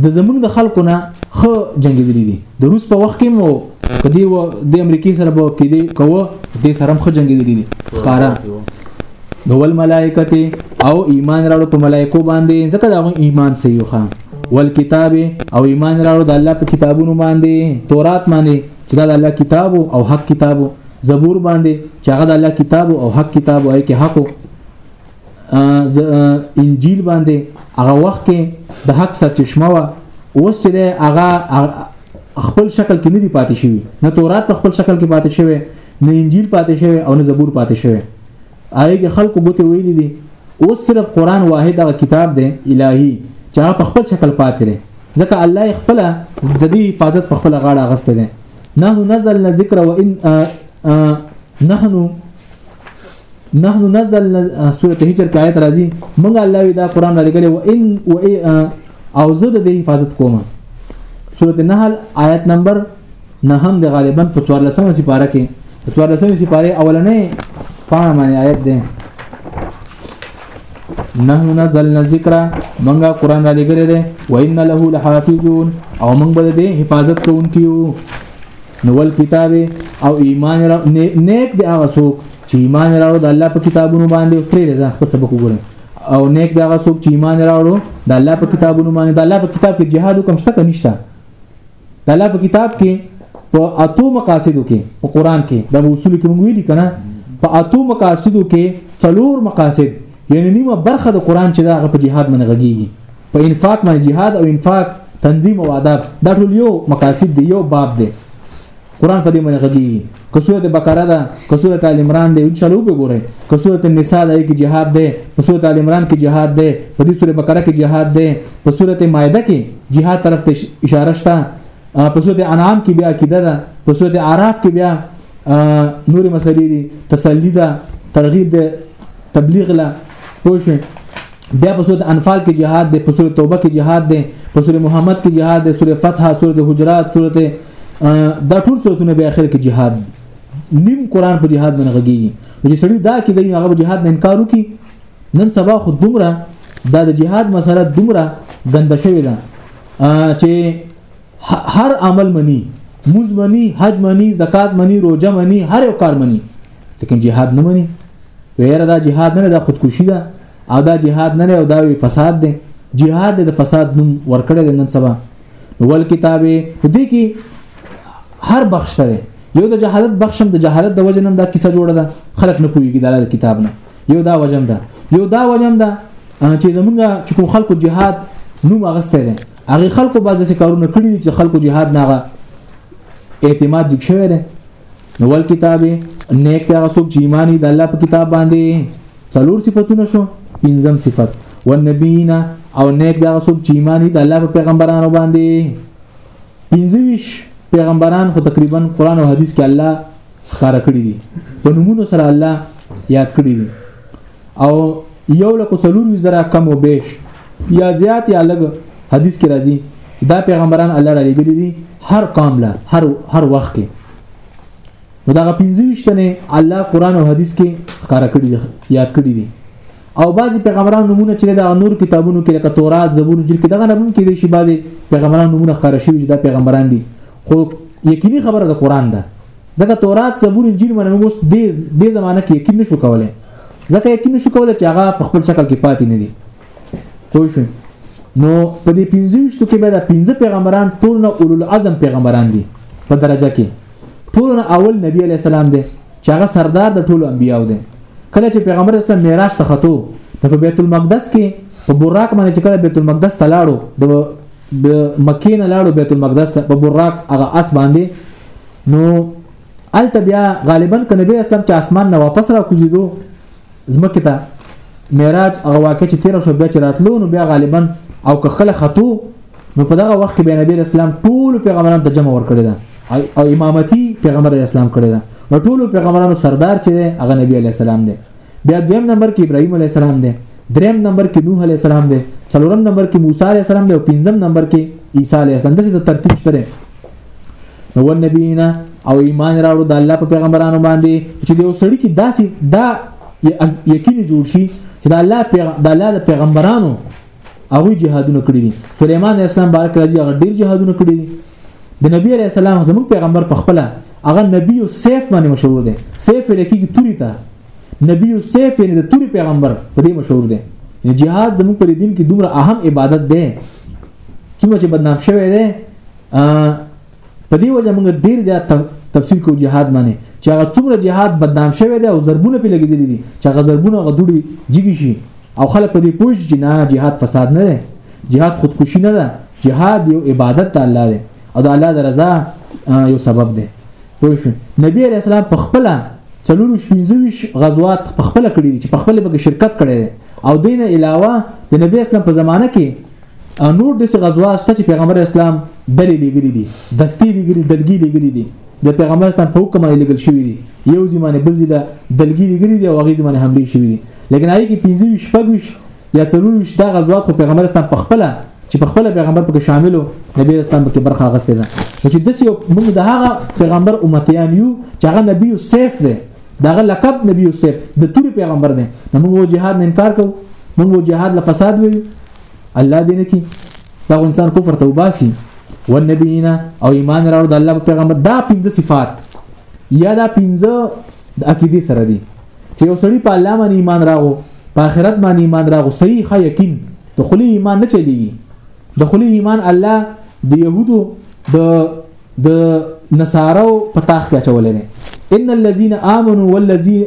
د زمونږ د خلکو نه خو جنگیدلی دي د روس په وخت کې مو کدی و د امریکای سره به کې دي کوه د سره مخ جنگیدلی دي ښکارا نوول ملائکته او ایمان راړو په ملائکو باندې ځکه دا ایمان سيو خان والکتاب او ایمان راړو د الله په کتابونو باندې تورات باندې چې دا د الله کتاب او حق کتاب زبور باندې چې هغه د الله کتاب او حق کتاب او کې حق انجیل باندې هغه وخت کې د حق سرچشمه و اوس چې هغه خپل شکل کې نه دی پاتې شوی نه تورات په خپل شکل کې پاتې شوی نه انجیل پاتې شوی او نه زبور پاتې شوی آیګه خلکو بوته ویلي دي اوس صرف قران واحد هغه کتاب دی الهي چې هغه په خپل شکل پاتې دی ځکه الله خپل د دې حفاظت په خپل غاړه غسته دی نحن نزلنا ذکر وان نحن نحن نزلنا سوره هجر کې آیت راځي موږ الله وی دا قران را لګل او ان و او زه د حفاظت کوم سوره نحل آیت نمبر نه هم د غالبا په 14 سپاره کې په 14 سپاره اولنې پاڼه باندې آیت ده نحن نزلنا ذکر منګه قران را لګره ده و ان له لحافظون او منګ به دې حفاظت کوونکیو نو ول کتاب او ایمان را نیک دی هغه څوک چې ایمان راوړو د الله په کتابونو باندې اوس پرې ځان خپل سبق وګورئ او نیک دا غسوک چې ایمان راوړو د الله په کتابونو باندې د الله په کتاب کې جهاد کوم شته کني شته د الله په کتاب کې په اتو مقاصدو کې په قران کې د اصول کې موږ ویلي کنه په اتو مقاصدو کې څلور مقاصد یعنی نیمه برخه د قران چې دا په جهاد باندې غږیږي په انفاق باندې جهاد او انفاق تنظیم او آداب دا ټول یو مقاصد دی یو باب دی قران په دې باندې غږیږي که سورته بقره ده که سورته ال عمران ده ان شاء الله وګورئ که سورته النساء ده کې جهاد ده په سورته ال عمران کې جهاد ده په دې سورته بقره کې جهاد ده په سورته مائده کې جهاد طرف ته اشاره شته په سورت انعام کې بیا عقیده ده په سورت اعراف کې بیا نور مسلې دي تسلی ده ترغیب ده تبلیغ له پوښښ بیا په سورت انفال کې جهاد ده په سورت توبه کې جهاد ده په سورت محمد کې جهاد ده سورت فتح سورت حجرات سورت دا ټول سورتونه بیا اخر کې جهاد نیم قران په جهاد باندې غږیږي چې سړی دا کې دی هغه جهاد نه انکار وکي نن سبا خو دومره دا د جهاد مسله دومره ګنده شوې ده چې هر عمل مني موز مني حج مني زکات مني روزه مني هر یو کار مني لیکن jihad نه مني ویره دا jihad نه دا خودکشي ده او دا jihad نه او دا فساد ده jihad د فساد نوم ورکړی د نن سبا ول کتاب دې کې هر بخش ته یو د جهالت بخشم د جهالت د وجه نم دا کیسه جوړه ده خلک نه پوهیږي دا د کتاب نه یو دا وجم ده یو دا وجم ده چې زمونږ چې کوم خلکو جهاد نوم اغسته ده هغه خلکو بعضې څه کارونه کړي چې خلکو جهاد نه اعتماد جګ شوی ده نو ول کتاب نیک ته رسوب چې ایمانی د الله په کتاب باندې څلور صفاتونه شو پنځم صفت والنبینا او نیک دا رسوب چې ایمانی د الله په پیغمبرانو باندې پنځه پیغمبران خو تقریبا قران او حدیث کې الله ښکارا کړی دي په نمونه سره الله یاد کړی دي او یو لکه څلور زره کم او بیش یا زیات یا لګ حدیث کې راځي چې دا پیغمبران الله را لګلي دي هر قام له هر هر وخت کې نو دا 25 تنه الله قران او حدیث کې ښکارا کړی دي یاد کړی دي او بعضی پیغمبران نمونه چې دا نور کتابونو کې لکه تورات زبور انجیل کې دغه نمونه کې دي چې بعضی پیغمبران نمونه ښکارا شوی چې دا پیغمبران دي خو یقیني خبره د قران ده ځکه تورات زبور انجیل باندې موږ دې دې زمانہ کې یقین نشو کولای ځکه یقین نشو کولای چې هغه په خپل شکل کې پاتې نه دي پوه شئ نو په دې 25 کې به دا 15 پیغمبران ټول نه اولو العزم پیغمبران دي په درجه کې ټول نه اول نبی علی السلام دی چې هغه سردار د ټولو انبیاو دی کله چې پیغمبر اسلام معراج ته خطو په بیت المقدس کې په براق باندې چې کله بیت المقدس ته لاړو د د مکې نه لاړو بیت المقدس ته په براق هغه اس باندې نو الته بیا غالبا ک نبی اسلام چې اسمان نه واپس را کوزیدو زمکه ته معراج هغه واقع چې تیر شو بیا چې راتلو نو بیا غالبا او که خله خطو نو په دغه وخت کې بیا نبی اسلام ټول پیغمبرانو ته جمع ور کړی دا او امامتي پیغمبر اسلام کړی دا نو ټول پیغمبرانو سردار چې هغه نبی علی السلام دی بیا دویم نمبر کې ابراهیم علی السلام دی دریم نمبر کې نوح علی السلام دی څلورم نمبر کې موسی علی السلام دی او پنځم نمبر کې عیسی علی السلام دغه ترتیب شته نو نبینا او ایمان راوړو د الله په پیغمبرانو باندې چې یو سړی کې داسې دا یقین جوړ شي چې د الله د الله د پیغمبرانو هغه جهادونه کړی دي سليمان عليه السلام بارک راځي هغه ډیر جهادونه کړی دي د نبی عليه السلام زموږ پیغمبر په خپل هغه نبی او سیف باندې مشهور دی سیف لکه کی توري ته نبی او سیف یعنی د توري پیغمبر په دې مشهور دی یعنی جهاد زموږ په دین کې دومره اهم عبادت دی څومره چې بدنام شوی دی په دې وجه موږ ډیر زیات تفصیل کو جهاد باندې چې هغه څومره جهاد بدنام شوی دی او ضربونه په لګیدل دي چې هغه ضربونه غدوړي جګی شي او خلک په دې پوه شي چې نه جهاد فساد نه دی جهاد خودکشي نه ده جهاد یو عبادت ته الله دی او د الله د رضا یو سبب دی پوه شو نبی علیہ السلام په خپل څلور شپږویش غزوات په خپل کړی دي چې په خپل به شرکت کړي او دین علاوه د نبی اسلام په زمانه کې او نور د څه غزوا شته چې پیغمبر اسلام ډلې لګري دي دستي لګري دلګي لګري دي د پیغمبر اسلام په حکم باندې لګل شوی دي یو ځمانه بل ځله دلګي لګري دي او هغه ځمانه حمله شوی دي لیکن آی کې 25 شپږوش یا څلوروش دا غزوا خو پیغمبر اسلام په خپل چې په خپل پیغمبر پکې شاملو نبی اسلام پکې برخه غسته ده چې د سیو موږ د هغه پیغمبر امتیان یو چې هغه نبی سیف ده دغه لقب نبی سیف د تور پیغمبر ده موږ جهاد نه انکار کوو موږ جهاد له فساد ویو الله دې نه کی دا انسان کفر ته وباسي والنبینا او ایمان راوړ د الله په پیغمبر دا پنځه صفات یا دا پنځه د عقیده سره دي چې یو سړی په الله باندې ایمان راغو په آخرت باندې ایمان راغو صحیح ښه یقین د خلی ایمان نه چلیږي د خلی ایمان الله د يهودو د د نصارو په تاخ کې اچولې نه ان الذين امنوا والذين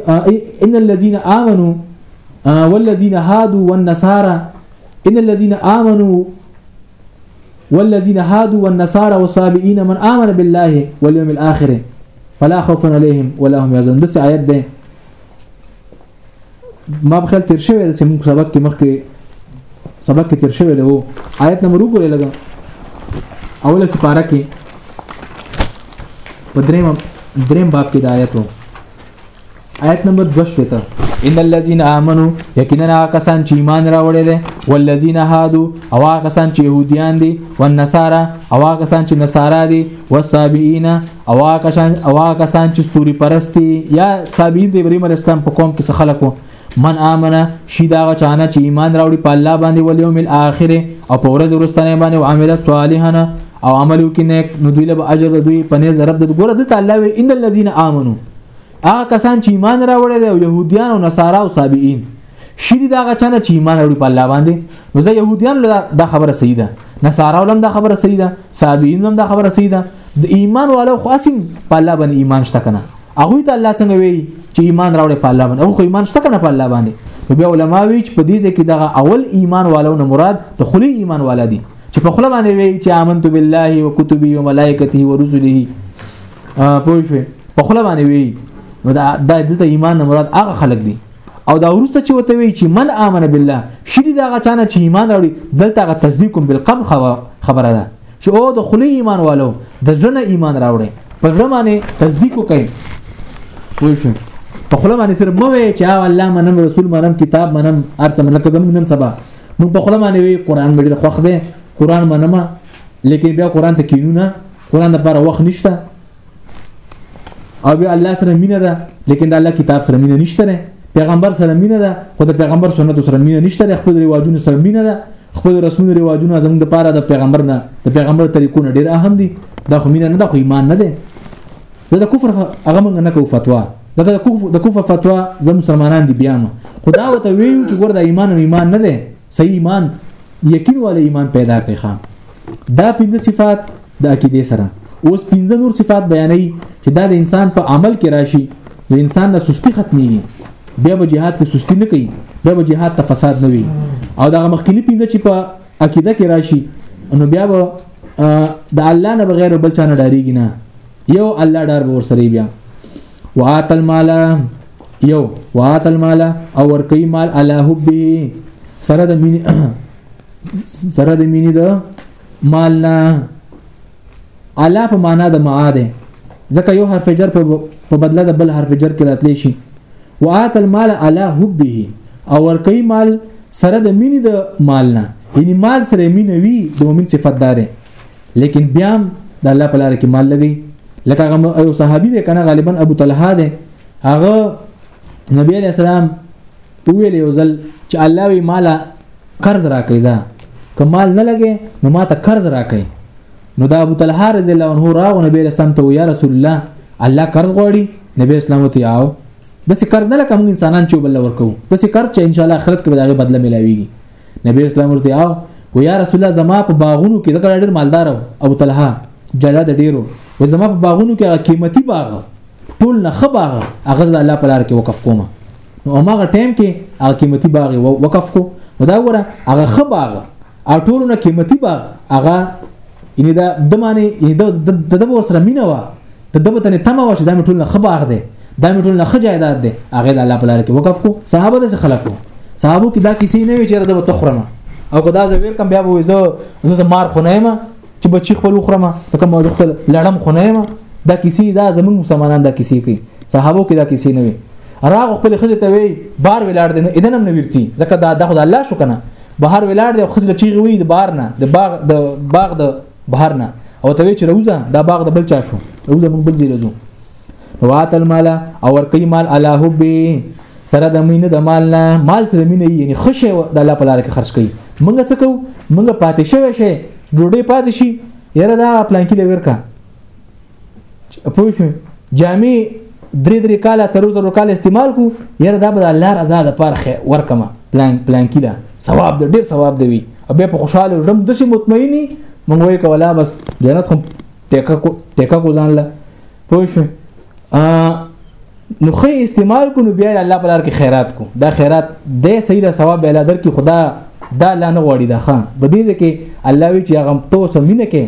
ان الذين امنوا والذین هادو والنصارى ان الذين امنوا والذين هادوا والنصارى والصابئين من امن بالله واليوم الاخر فلا خوف عليهم ولا هم يحزنون دس آیت ده ما بخل تیر شوی د سیمون سبق کې مخکې سبق کې تیر شوی دی وو آیت نمبر وګورئ لګا اوله سپاره کې په دریم دریم باب کې د آیت وو آیت نمبر 2 ان الذين امنوا یقینا کسان چې ایمان راوړی دي والذین هادو او هغه کسان چې يهوديان دي والنصارى او هغه کسان چې نصارا دي والصابئین او هغه کسان او هغه کسان چې ستوري پرستی یا صابئین د ابراهيم عليه السلام په قوم کې خلکو من امنه شي دا چانه چې ایمان راوړي په الله باندې ول یوم الاخر او په ورځ ورستنه باندې او عمل صالحانه او عملو کې نیک نو دوی له اجر دوی په نه ضرب د ګوره د تعالی ان الذين امنوا هغه کسان چې ایمان راوړی دی او يهوديان او نصارا او صابئین شری دا هغه چانه چې ایمان راوړي په الله باندې نو زه يهوديان له دا خبره صحیح ده نصارا ولم دا خبره صحیح ده صابئین ولم دا خبره صحیح ده د ایمان والو خو اسیم په الله باندې ایمان شته کنه هغه ته الله څنګه وی چې ایمان راوړي په الله باندې او خو ایمان شته کنه په الله باندې نو بیا علما وی چې په دې ځکه دغه اول ایمان والو نه مراد د خلی ایمان والا دي چې په خله باندې وی چې آمنت بالله وکتبه وملائکته ورسله پوه شو په خپل باندې وی نو دا د دلته ایمان نه مراد هغه خلک دي او دا ورسته چې وته وی چې من امن بالله شری دا غچانه چې ایمان راوړي دلته غ تصدیق بالقلب خبره ده چې او د خلی ایمان والو د ځنه ایمان راوړي په ګرمانه تصدیق وکړي پوه شو په خپل باندې سره مو وی چې او الله منم رسول منم کتاب منم ارڅ منم لکه زمونږ نن سبا مونږ په خپل باندې وی قران مې ډېر خوښ دی قران منم لیکن بیا قران ته کینونه قران لپاره وخت نشته او بیا الله سره مینه ده لیکن د الله کتاب سره مینه نشته نه پیغمبر سره مینه ده خو د پیغمبر سنت سره مینه نشته نه خپل رواجونو سره مینه ده خپل رسمونو رواجونو زموږ د پاره د پیغمبر نه د پیغمبر طریقونه ډیر اهم دي دا خو مینه نه ده خو ایمان نه ده زه د کفر هغه مونږ نه کوو فتوا دا د کفر د کفر فتوا زه مسلمانان دي بیا ما خدا وته ویو چې ګور د ایمان او ایمان نه ده صحیح ایمان یقین والے ایمان پیدا کړي خان دا پنځه صفات د عقیده سره اوس پنځه نور صفات بیانوي چې دا د انسان په عمل کې راشي د انسان نه سستی ختميږي بیا به جهاد کې سستی نه کوي بیا به جهاد ته فساد نه وي او دا مخکلي پنځه چې په عقیده کې راشي نو بیا به د الله نه بغیر بل چا نه ډاریږي نه یو الله ډار به ورسره بیا وات المال یو وات المال او ورکی مال الله به سره د مين سره د مینې د مال نه الا په معنا د معاده ځکه یو حرف جر په بدله د بل حرف جر کې راتلی شي وات المال الا حبه او ورکی مال سره د مینې د مال نه یعنی مال سره مینه وی د مؤمن صفت داره لیکن بیا د الله په لار کې مال لګي لکه هغه یو صحابي دی کنه غالبا ابو طلحه دی هغه نبی علیہ السلام ویل یو ځل چې الله وی مالا قرض راکې ځا کمال نه لګې نو ماته قرض راکې نو دا ابو طلحه رضی الله عنه راو نبی اسلام ته یا رسول الله الله قرض غواړي نبی اسلام ته یاو د څه قرض نه لکه موږ انسانان چې بل ورکو د څه قرض چې ان شاء الله آخرت کې به دغه بدله ملاويږي نبی اسلام ورته یاو و یا رسول الله زما په باغونو کې ځکه ډېر مالدار ابو طلحه جلا د ډېرو و زما په باغونو کې قیمتي باغ ټول نه خباغ اغه الله په لار کې وقف کومه نو هغه ټایم کې هغه قیمتي باغ وقف کو دا وره هغه خ باغ او ټولو نه قیمتي باغ هغه یعنی دا د معنی یعنی دا د د وسره مینه وا د د بتنه تمه وا چې دا ټول نه خ باغ دی دا ټول نه خ جایداد دی هغه د الله په لار کې وقف کو صحابه د خلکو صحابو کې دا کیسې نه وی چې راځه وڅخرمه او که دا زه ویل کوم بیا به زه زه مار خو نه یم چې بچی خپل وخرمه لکه ما خپل لړم خو نه ما دا کیسې دا زمون مسلمانان دا کیسې کوي صحابو کې دا کیسې نه وي راغ خپل خزه ته وی بار ولاړ دي اذن هم نه ورتي ځکه دا د خدای الله شو کنه بهر ولاړ دی خزه چیغي وی د بار نه د باغ د باغ د بهر نه او ته وی چې روزه دا باغ د بل چا شو روزه مونږ بل زیرزو وات المال او ورکی مال علی حب سره د مینه د مال نه مال سره مینه یعنی خوشی د الله په لار کې خرج کړي مونږ څه کو مونږ پاتې شوی شي ډوډۍ پاتې شي یره دا پلان کې لور کا پوه شو جامع درې درې کال څلور څلور کال استعمال کو یره دا به الله رضا د پرخه ورکما پلان پلان کې دا ثواب د ډیر ثواب دی او به په خوشاله ژوند د سي مطمئني مونږ وې کولا بس جنت خو ټیکه کو ځان له پوه شو نو خې استعمال کو نو بیا الله په لار کې خیرات کو دا خیرات د صحیح را ثواب الله در کې خدا دا لا نه غواړي دا خان به دې کې الله وی چې هغه تو سمینه کې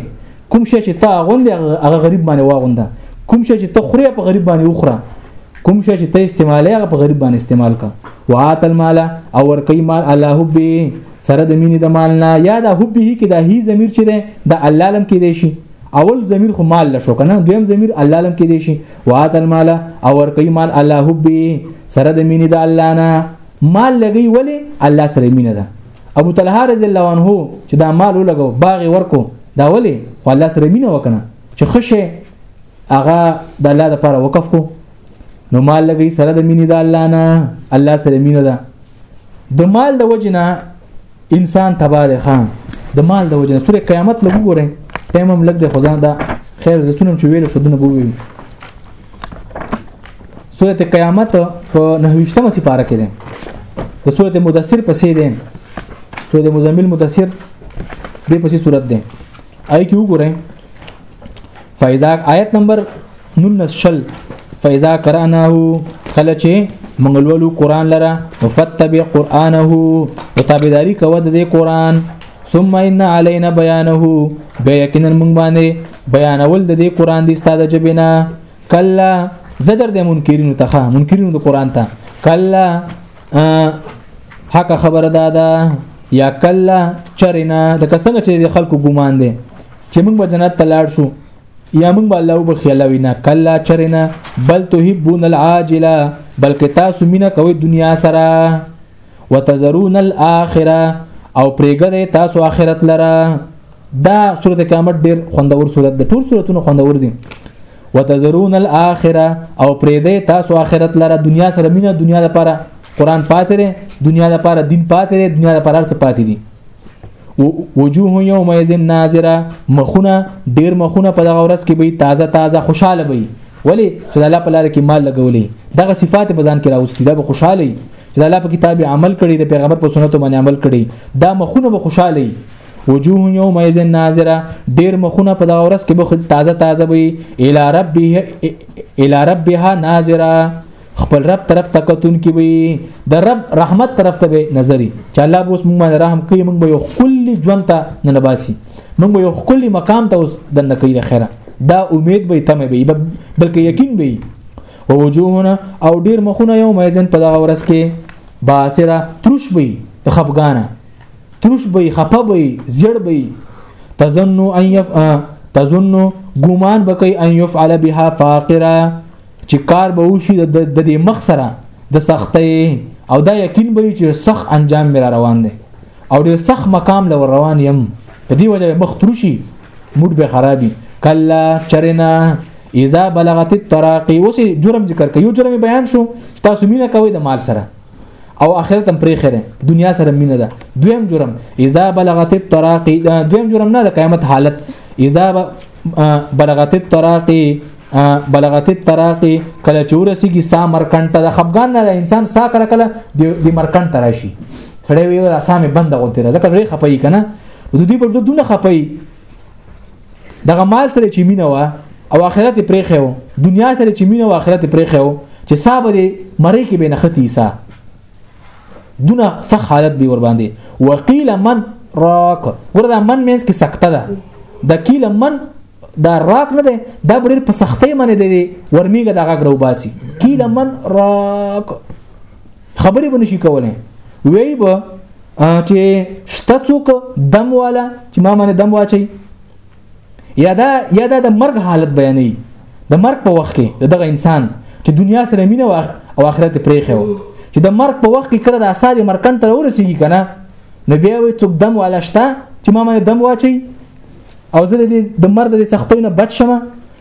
کوم شي چې تا غوند هغه غریب باندې واغونده کوم شي چې ته خوري په غریب باندې وخره کوم شي چې ته استعمالې هغه په غریب باندې استعمال کا وعات المال او ورکی مال الله به سره د مینې د مال نه یا د حبه کې د هی ضمیر چې ده د الله لم کې دی شي اول ضمیر خو مال لشو کنه دویم ضمیر الله لم کې دی شي وات المال او ور کوي مال الله حبه سره د مینې د الله نه مال لګي ولی الله سره مینه ده ابو طلحه رضی الله عنه چې دا مال ولګو باغ ورکو دا ولی خو الله سره مینه وکنه چې خشه هغه د الله لپاره وقف کو نو مال لګي سره د مینې د الله نه الله سره مینه ده د مال د وجنه انسان تبا ده خان د مال د وجنه سوره قیامت لګو ګورئ ټایم هم لګ د خدان دا خیر د څونم چې ویل شو دنه بو ویل سوره قیامت په 9مه سپاره کې ده د سوره مدثر پسې ده سوره مزمل مدثر دې پسې سورته ده آی کې وګورئ فاذا آیت نمبر 19 شل فاذا قرانه کله چې منګلولو قران لره فتبع قرانه او تابعداري کوه د قران ثم ان علينا بيانه بیا یقینا موږ باندې بیانول د دې قران دی ستاده جبینا کلا زجر د منکرینو ته منکرینو د قران ته کلا حق خبر دادا یا کلا چرنا د کسنګ چې د خلکو ګمان دي چې موږ به جنت ته لاړ شو یا موږ به الله وبخیلا وینا کلا چرنا بل تحبون العاجله بلکې تاسو مینا کوي دنیا سره وتذرون الاخره او پرېګره تاسو آخرت لره دا سورته قیامت ډیر خوندور سورته ده ټول سورته خوندور دي وتذرون الاخره او پرېده تاسو آخرت لره دنیا سره مینا دنیا لپاره قران پاتره دنیا لپاره دین پاتره دنیا لپاره څه پاتې دي وجوه یوم یزن ناظره مخونه ډیر مخونه په دغه ورځ کې به تازه تازه خوشاله وي ولی چې الله په لار کې مال لګولې دغه صفات په ځان کې راوستي دا به خوشاله وي چې الله په کتاب عمل کړي د پیغمبر په سنتو باندې عمل کړي دا مخونه به خوشاله وي وجوه یوم یزن ناظره ډیر مخونه په دغه ورځ کې به تازه تازه وي الی ربها الی ربها ناظره خپل رب طرف ته کتون کې وي د رب رحمت طرف ته به نظری چې الله به اوس موږ باندې رحم کوي موږ به یو خپل ژوند ته ننباسي موږ به یو خپل مقام ته اوس د نکوي د خیره دا امید به تمه به بلکې یقین به او وجوهنا او ډیر مخونه یو مېزن په دغه ورځ کې باسره ترش وي خفګانه ترش وي خپه وي زړ وي تظنو ان يف تظنو ګمان بکې ان يفعل بها فاقره چې کار به وشي د دې مخ سره د سختۍ او دا یقین به چې سخت انجام مې را روان دی او ډېر سخت مقام لور روان یم په دې وجه مخ ترشي موډ به خرابي کلا چرنا اذا بلغت التراقي اوس جرم ذکر کوي یو جرم بیان شو تاسو مینه کوي د مال سره او اخرت هم پرې خره دنیا سره مینه ده دویم جرم اذا بلغت التراقي دویم جرم نه د قیامت حالت اذا بلغت التراقي بلغت التراقی کله چې ورسیږي سا مرکن ته د خفغان نه انسان سا کله کله د مرکن ته راشي سړی وي دا سامې بنده غونته ده ځکه ډېر خپي کنه د دې په دونه خپي دغه مال سره چې مینه وا او آخرت پرې خو دنیا سره چې مینه او آخرت پرې خو چې صاحب دې مری کې به نه ختی سا دونه صح حالت به ور باندې وقيل من راک وردا من مینس کې سکته ده د کیل من دا راک نه دی دا ډېر په سختۍ باندې دی ورمیګه دا غږ روباسي کیل من راک خبرې به نشي کولای وی به چې شته څوک دم والا چې ما باندې دم واچي یا دا یا دا د مرګ حالت بیانې د مرګ په وخت کې دغه انسان چې دنیا سره مینه او آخرت پرې خو چې د مرګ په وخت کې کړه د اساده مرکن تر ورسېږي کنه نو بیا وي څوک دم والا شته چې ما باندې دم واچي او زه د د مرګ د سختۍ نه بچ شمه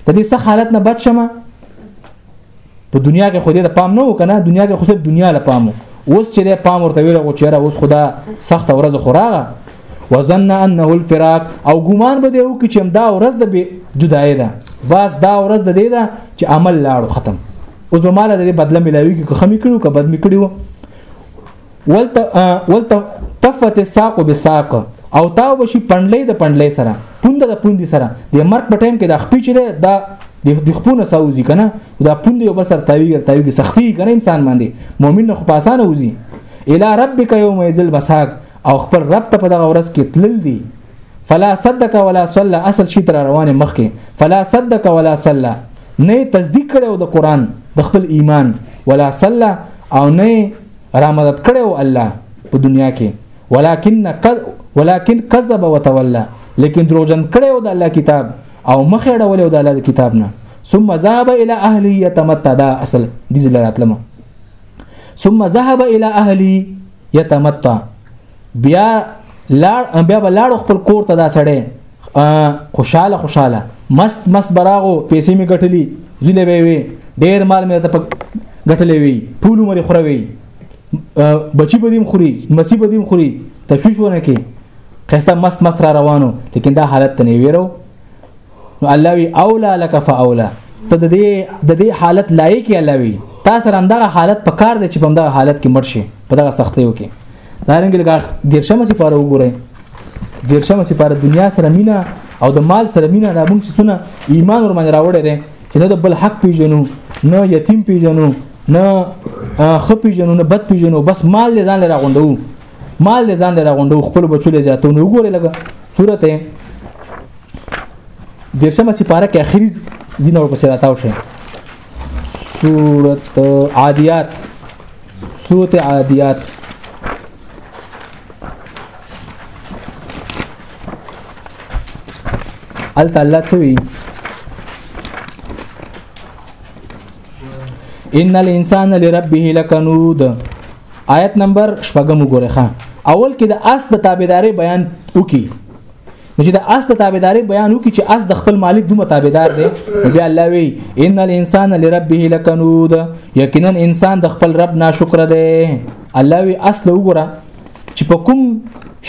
د دې سخت حالت نه بچ شمه په دنیا کې خو دې د پام نه وکنه دنیا کې خو صرف دنیا له پام اوس چې د پام ورته ویل غو چیرې اوس خدا سخت ورځ خوراغه وظن انه الفراق او ګمان به دی وکړي چې دا ورځ د جدای ده بس دا ورځ د دې ده چې عمل لاړو ختم اوس به مال د بدله ملاوي کې خمي کړو که بد میکړو ولت ولت تفت الساق بالساق او تاو بشي پندلې د پندلې سره پوند د پوندې سره د مرګ په ټیم کې د خپې چره دا د خپونه ساوځي کنه دا پوند یو بسر تاوی تاوی سختی کنه انسان باندې مؤمن خو پاسانه وځي الی ربک یوم یذل مساق او خپل رب ته په دغه ورځ کې تلل دي فلا صدق ولا صلى اصل شي تر روانه مخکې فلا صدق ولا صلى نه تصدیق کړو د قران د خپل ایمان ولا صلى او نه را مدد کړو الله په دنیا کې ولکن ولکن کذب وتولى لیکن دروغجن کړو د الله کتاب او مخې ډولې د الله کتاب نه ثم ذهب الى اهله يتمتع دا اصل دي زلاتلمه ثم ذهب الى اهله يتمتع بیا لاړ بیا بلاړ خپل کور ته دا سړی خوشاله خوشاله مست مست براغو پیسې می ګټلې زله به وي ډیر مال می ته ګټلې وي ټول عمر خوروي بچی بدیم خوري مسی بدیم خوري تشویش ونه کې خسته مست مست را روانو لیکن دا حالت ته نه ویرو نو الله وی اولا لك فاولا ته د دې د دې حالت لایق الله وی تاسو رم دغه حالت په کار دی چې په دغه حالت کې مړ شي په دغه سختیو کې دا رنګ لګا دیرشمه سي پاره وګورئ دیرشمه سي پاره دنیا سره مینا او د مال سره مینا دا مونږ څونه ایمان ور باندې راوړی دی چې نه د بل حق پیژنو نه یتیم پیژنو نه خپې جنو نه بد پیژنو بس مال دې ځان لره غونډو مال دې ځان لره غونډو خپل بچو لې زیاتو نو ګوره لګه صورت دیرشمه سپاره کې اخري ځینه ورپسې راتاو شي سورت عادیات سورت عادیات ال تعالی سوي ان الانسان لربه لکنود آیت نمبر شپږم وګورئ اول کې د اس د تابعداري بیان وکي نو چې د اس د تابعداري بیان وکړي چې اس د خپل مالک دومره تابعدار دی بیا الله وی ان الانسان لربه لکنود یقینا انسان د خپل رب ناشکر دی الله وی اس له وګوره چې په کوم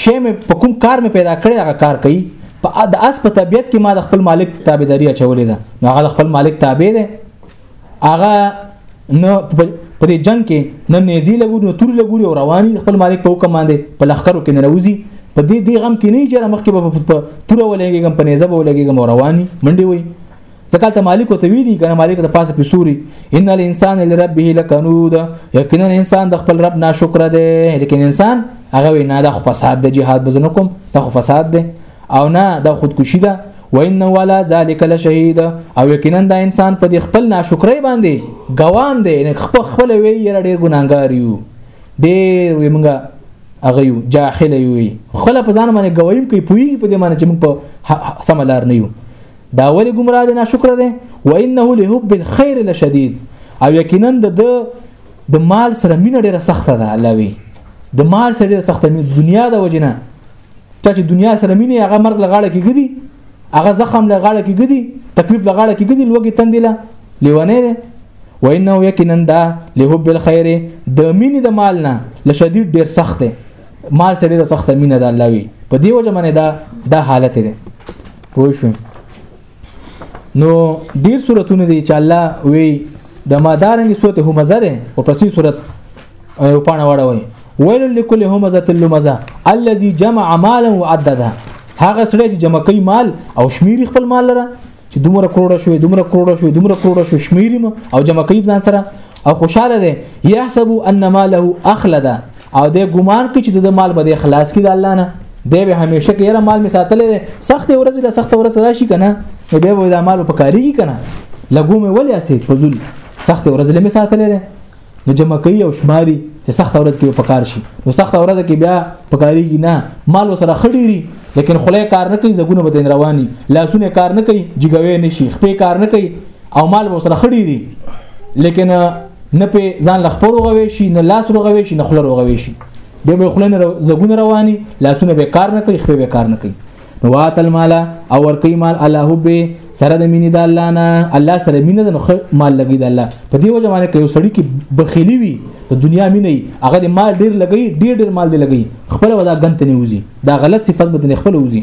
شی مې په کوم کار مې پیدا کړی هغه کار کوي په د اس په طبیعت کې ما د خپل مالک تابعداري اچولې ده نو هغه د خپل مالک تابع دی هغه نو په دې جنگ کې نو نيزي لګور نو تور لګور او رواني خپل مالک په حکم باندې په لخرو کې نروزي په دې دې غم کې نه چې مخ کې په تور ولګم په نيزه به ولګم او رواني منډي وي ځکه ته مالک ته ویلي کنه مالک ته پاسه پسوري ان الانسان لربه لکنود یقینا انسان د خپل رب ناشکر دی لیکن انسان هغه نه د فساد د جهاد بزنکم د فساد دی او نه دا خودکشي ده وان ولا ذلک لشهید او یقینا دا انسان په خپل ناشکرۍ باندې ګوام دی نه خپل خپل وی یې ډېر ګناګار یو ډېر وی موږ هغه یو جاهل یو خپل په ځان باندې ګوایم کوي پوي په دې باندې چې موږ په سملار نه یو دا ولی ګمراه دی ناشکر دی وانه لهب الخير لشدید او یقینا د د مال سره مینه ډیره سخته ده الله وی د مال سره ډیره سخته مینه دنیا د وجنه چا چې دنیا سره مینه هغه مرګ لغاړه کې ګدي هغه زخم لغاړه کې ګدي تکلیف لغاړه کې ګدي لوګي تندله لیونه ده وانه یقینا دا لهب الخير د مینې د مال نه لشدید ډیر سخت دی مال سره ډیر سخت مینه ده الله وی په دی وجه باندې دا دا حالت دی پوه شئ نو ډیر صورتونه دي چې الله وی د مادارنګ صورت همزه ده او پسې صورت یو پانه واړوي ویل لكل همزه لمزه الذي جمع مالا وعدده هغه سړی چې جمع کوي مال او شمیري خپل مال لره چې دومره کروڑه شوې دومره کروڑه شوې دومره کروڑه شوې شمیري او جمع کوي ځان سره او خوشاله دی يحسب ان ماله اخلد او د ګمان کې چې د مال به خلاص کړي د الله نه دی به همیشه کې یره مال می ساتلې سخت ورځ له سخت ورځ راشي کنه به به د مال په کاریږي کنه لګو مې ولې اسې فزول سخت ورځ لمه ساتلې ده نو جمع کوي او شماري چې سخت ورځ کې په کار شي نو سخت ورځ کې بیا په کاریږي نه مال وسره خړيري لیکن خله کار نه کوي زګونه بدن رواني لاسونه کار نه کوي جګوي نشي خپې کار نه کوي او مال به سره خړی دي لیکن نه په ځان لخپور غوي شي نه لاس روغوي شي نه خلر روغوي شي به به خلنه زګون رواني لاسونه به کار نه کوي خپل به کار نه کوي نوات المال او ورکی مال الله حب سره د مینې د الله نه الله سره مینه د مال لګي د الله په دې وجه باندې کوي سړی کې بخیلی وي د دنیا مینه هغه د مال ډیر لګي ډیر ډیر مال دی لګي خپل ودا غنت نه وزي دا غلط صفت به خپل وزي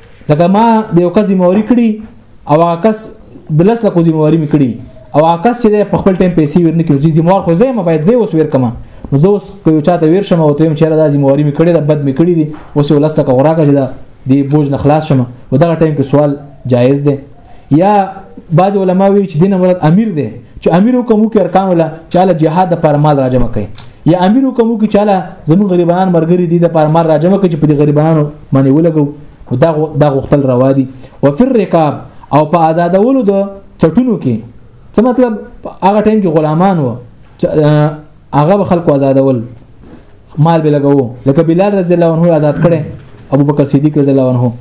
لکه ما د یو کس ذمہواری کړی او هغه کس د لس لکو ذمہواری مې کړی او هغه کس چې په خپل ټیم پیسې ورنه کړي چې ذمہوار خو زه ما باید زه اوس ور کما نو زه اوس کو چاته ور شم او ته هم چیرې د ذمہواری مې کړی دا بد مې کړی دي اوس ولسته کا غراګه چې دا دی بوج نه خلاص شم او دا ټیم کې سوال جایز دی یا بعض علما وی چې دینه مراد امیر دی چې امیر حکم وکړي ارکان ولا چاله جهاد د پر مال راجمه کوي یا امیر حکم وکړي چاله زمو غریبان مرګري دي د پر مال راجمه کوي چې په غریبانو باندې ولګو خو دا دا غختل روا دي او فر رکاب او په آزادولو د چټونو کې څه مطلب هغه ټیم کې غلامان وو هغه به خلکو آزادول مال به لګاو لکه بلال رضی الله عنه آزاد کړي ابو بکر صدیق رضی الله عنه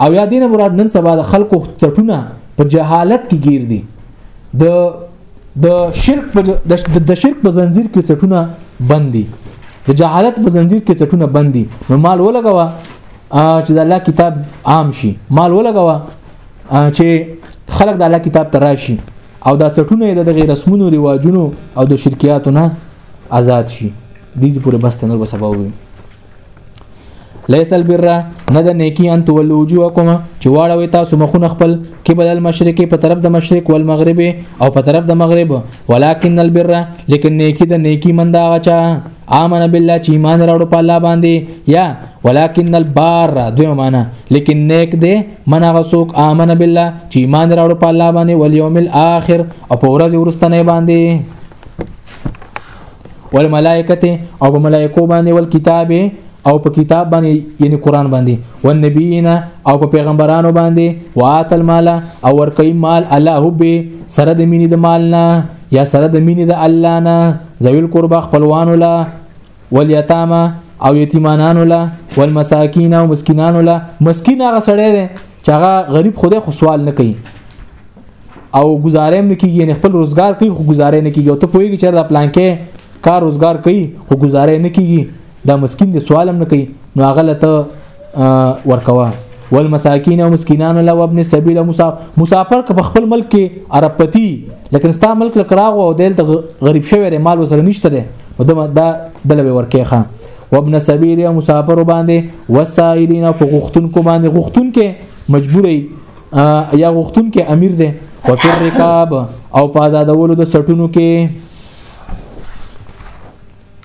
او یا دینه مراد نن سبا د خلکو چټونه په جهالت کې گیر دي د د شرک په د شرک په زنجیر کې چټونه بند دي د جهالت په زنجیر کې چټونه بند دي نو مال ولګوا چې د الله کتاب عام شي مال ولګوا چې خلک د الله کتاب تراشي او دا څټونه یې د دغه رسمونو رواجونو او د شرکیاتو نه آزاد شي دې پورې بس ته نور به سبا وي ليس البر نه د نیکی ان تولو وجوهکم چې واړوي تاسو مخونه خپل قبل المشرق په طرف د مشرق او المغرب او په طرف د مغرب ولکن البر لیکن نیکی د نیکی من دا غچا آمن بالله چې ایمان راوړو په الله باندې یا ولکن البار دوی معنا لیکن نیک دی من هغه څوک آمن بالله چې ایمان راوړو په الله باندې ول یوم الاخر او په ورځ ورستنه باندې ول ملائکته او په ملائکو باندې ول کتابه او په کتاب باندې یعنی قران باندې و نبینا او په پیغمبرانو باندې واتل مال او ور کوي مال الله به سره د مینې د مال نه یا سره د مینې د الله نه ذویل قربا خپلوانو لا ولیتاما او یتیمانانو لا والمساکین او مسکینانو لا مسکین هغه سړی دی چې هغه غریب خوده خو سوال نه کوي او گزارې نه کیږي نه خپل روزګار کوي خو گزارې نه کیږي او ته پوهیږي چې دا پلان کې کار روزګار کوي خو گزارې نه کیږي دا مسكين دي سوال هم نه کوي نو هغه لته ورکوا والمساکین او مسکینان له ابن سبیل مسافر که په خپل ملک کې عرب پتی لکه ستا ملک لکراغ او دلته غریب شوی دی مال وسره نشته دی نو دا دا دلوي ورکه خان وابن سبیل او مسافر باندې وسائلین او غختون کو باندې غختون کې مجبورې یا غختون کې امیر دی او پر رکاب او په آزادولو د سټونو کې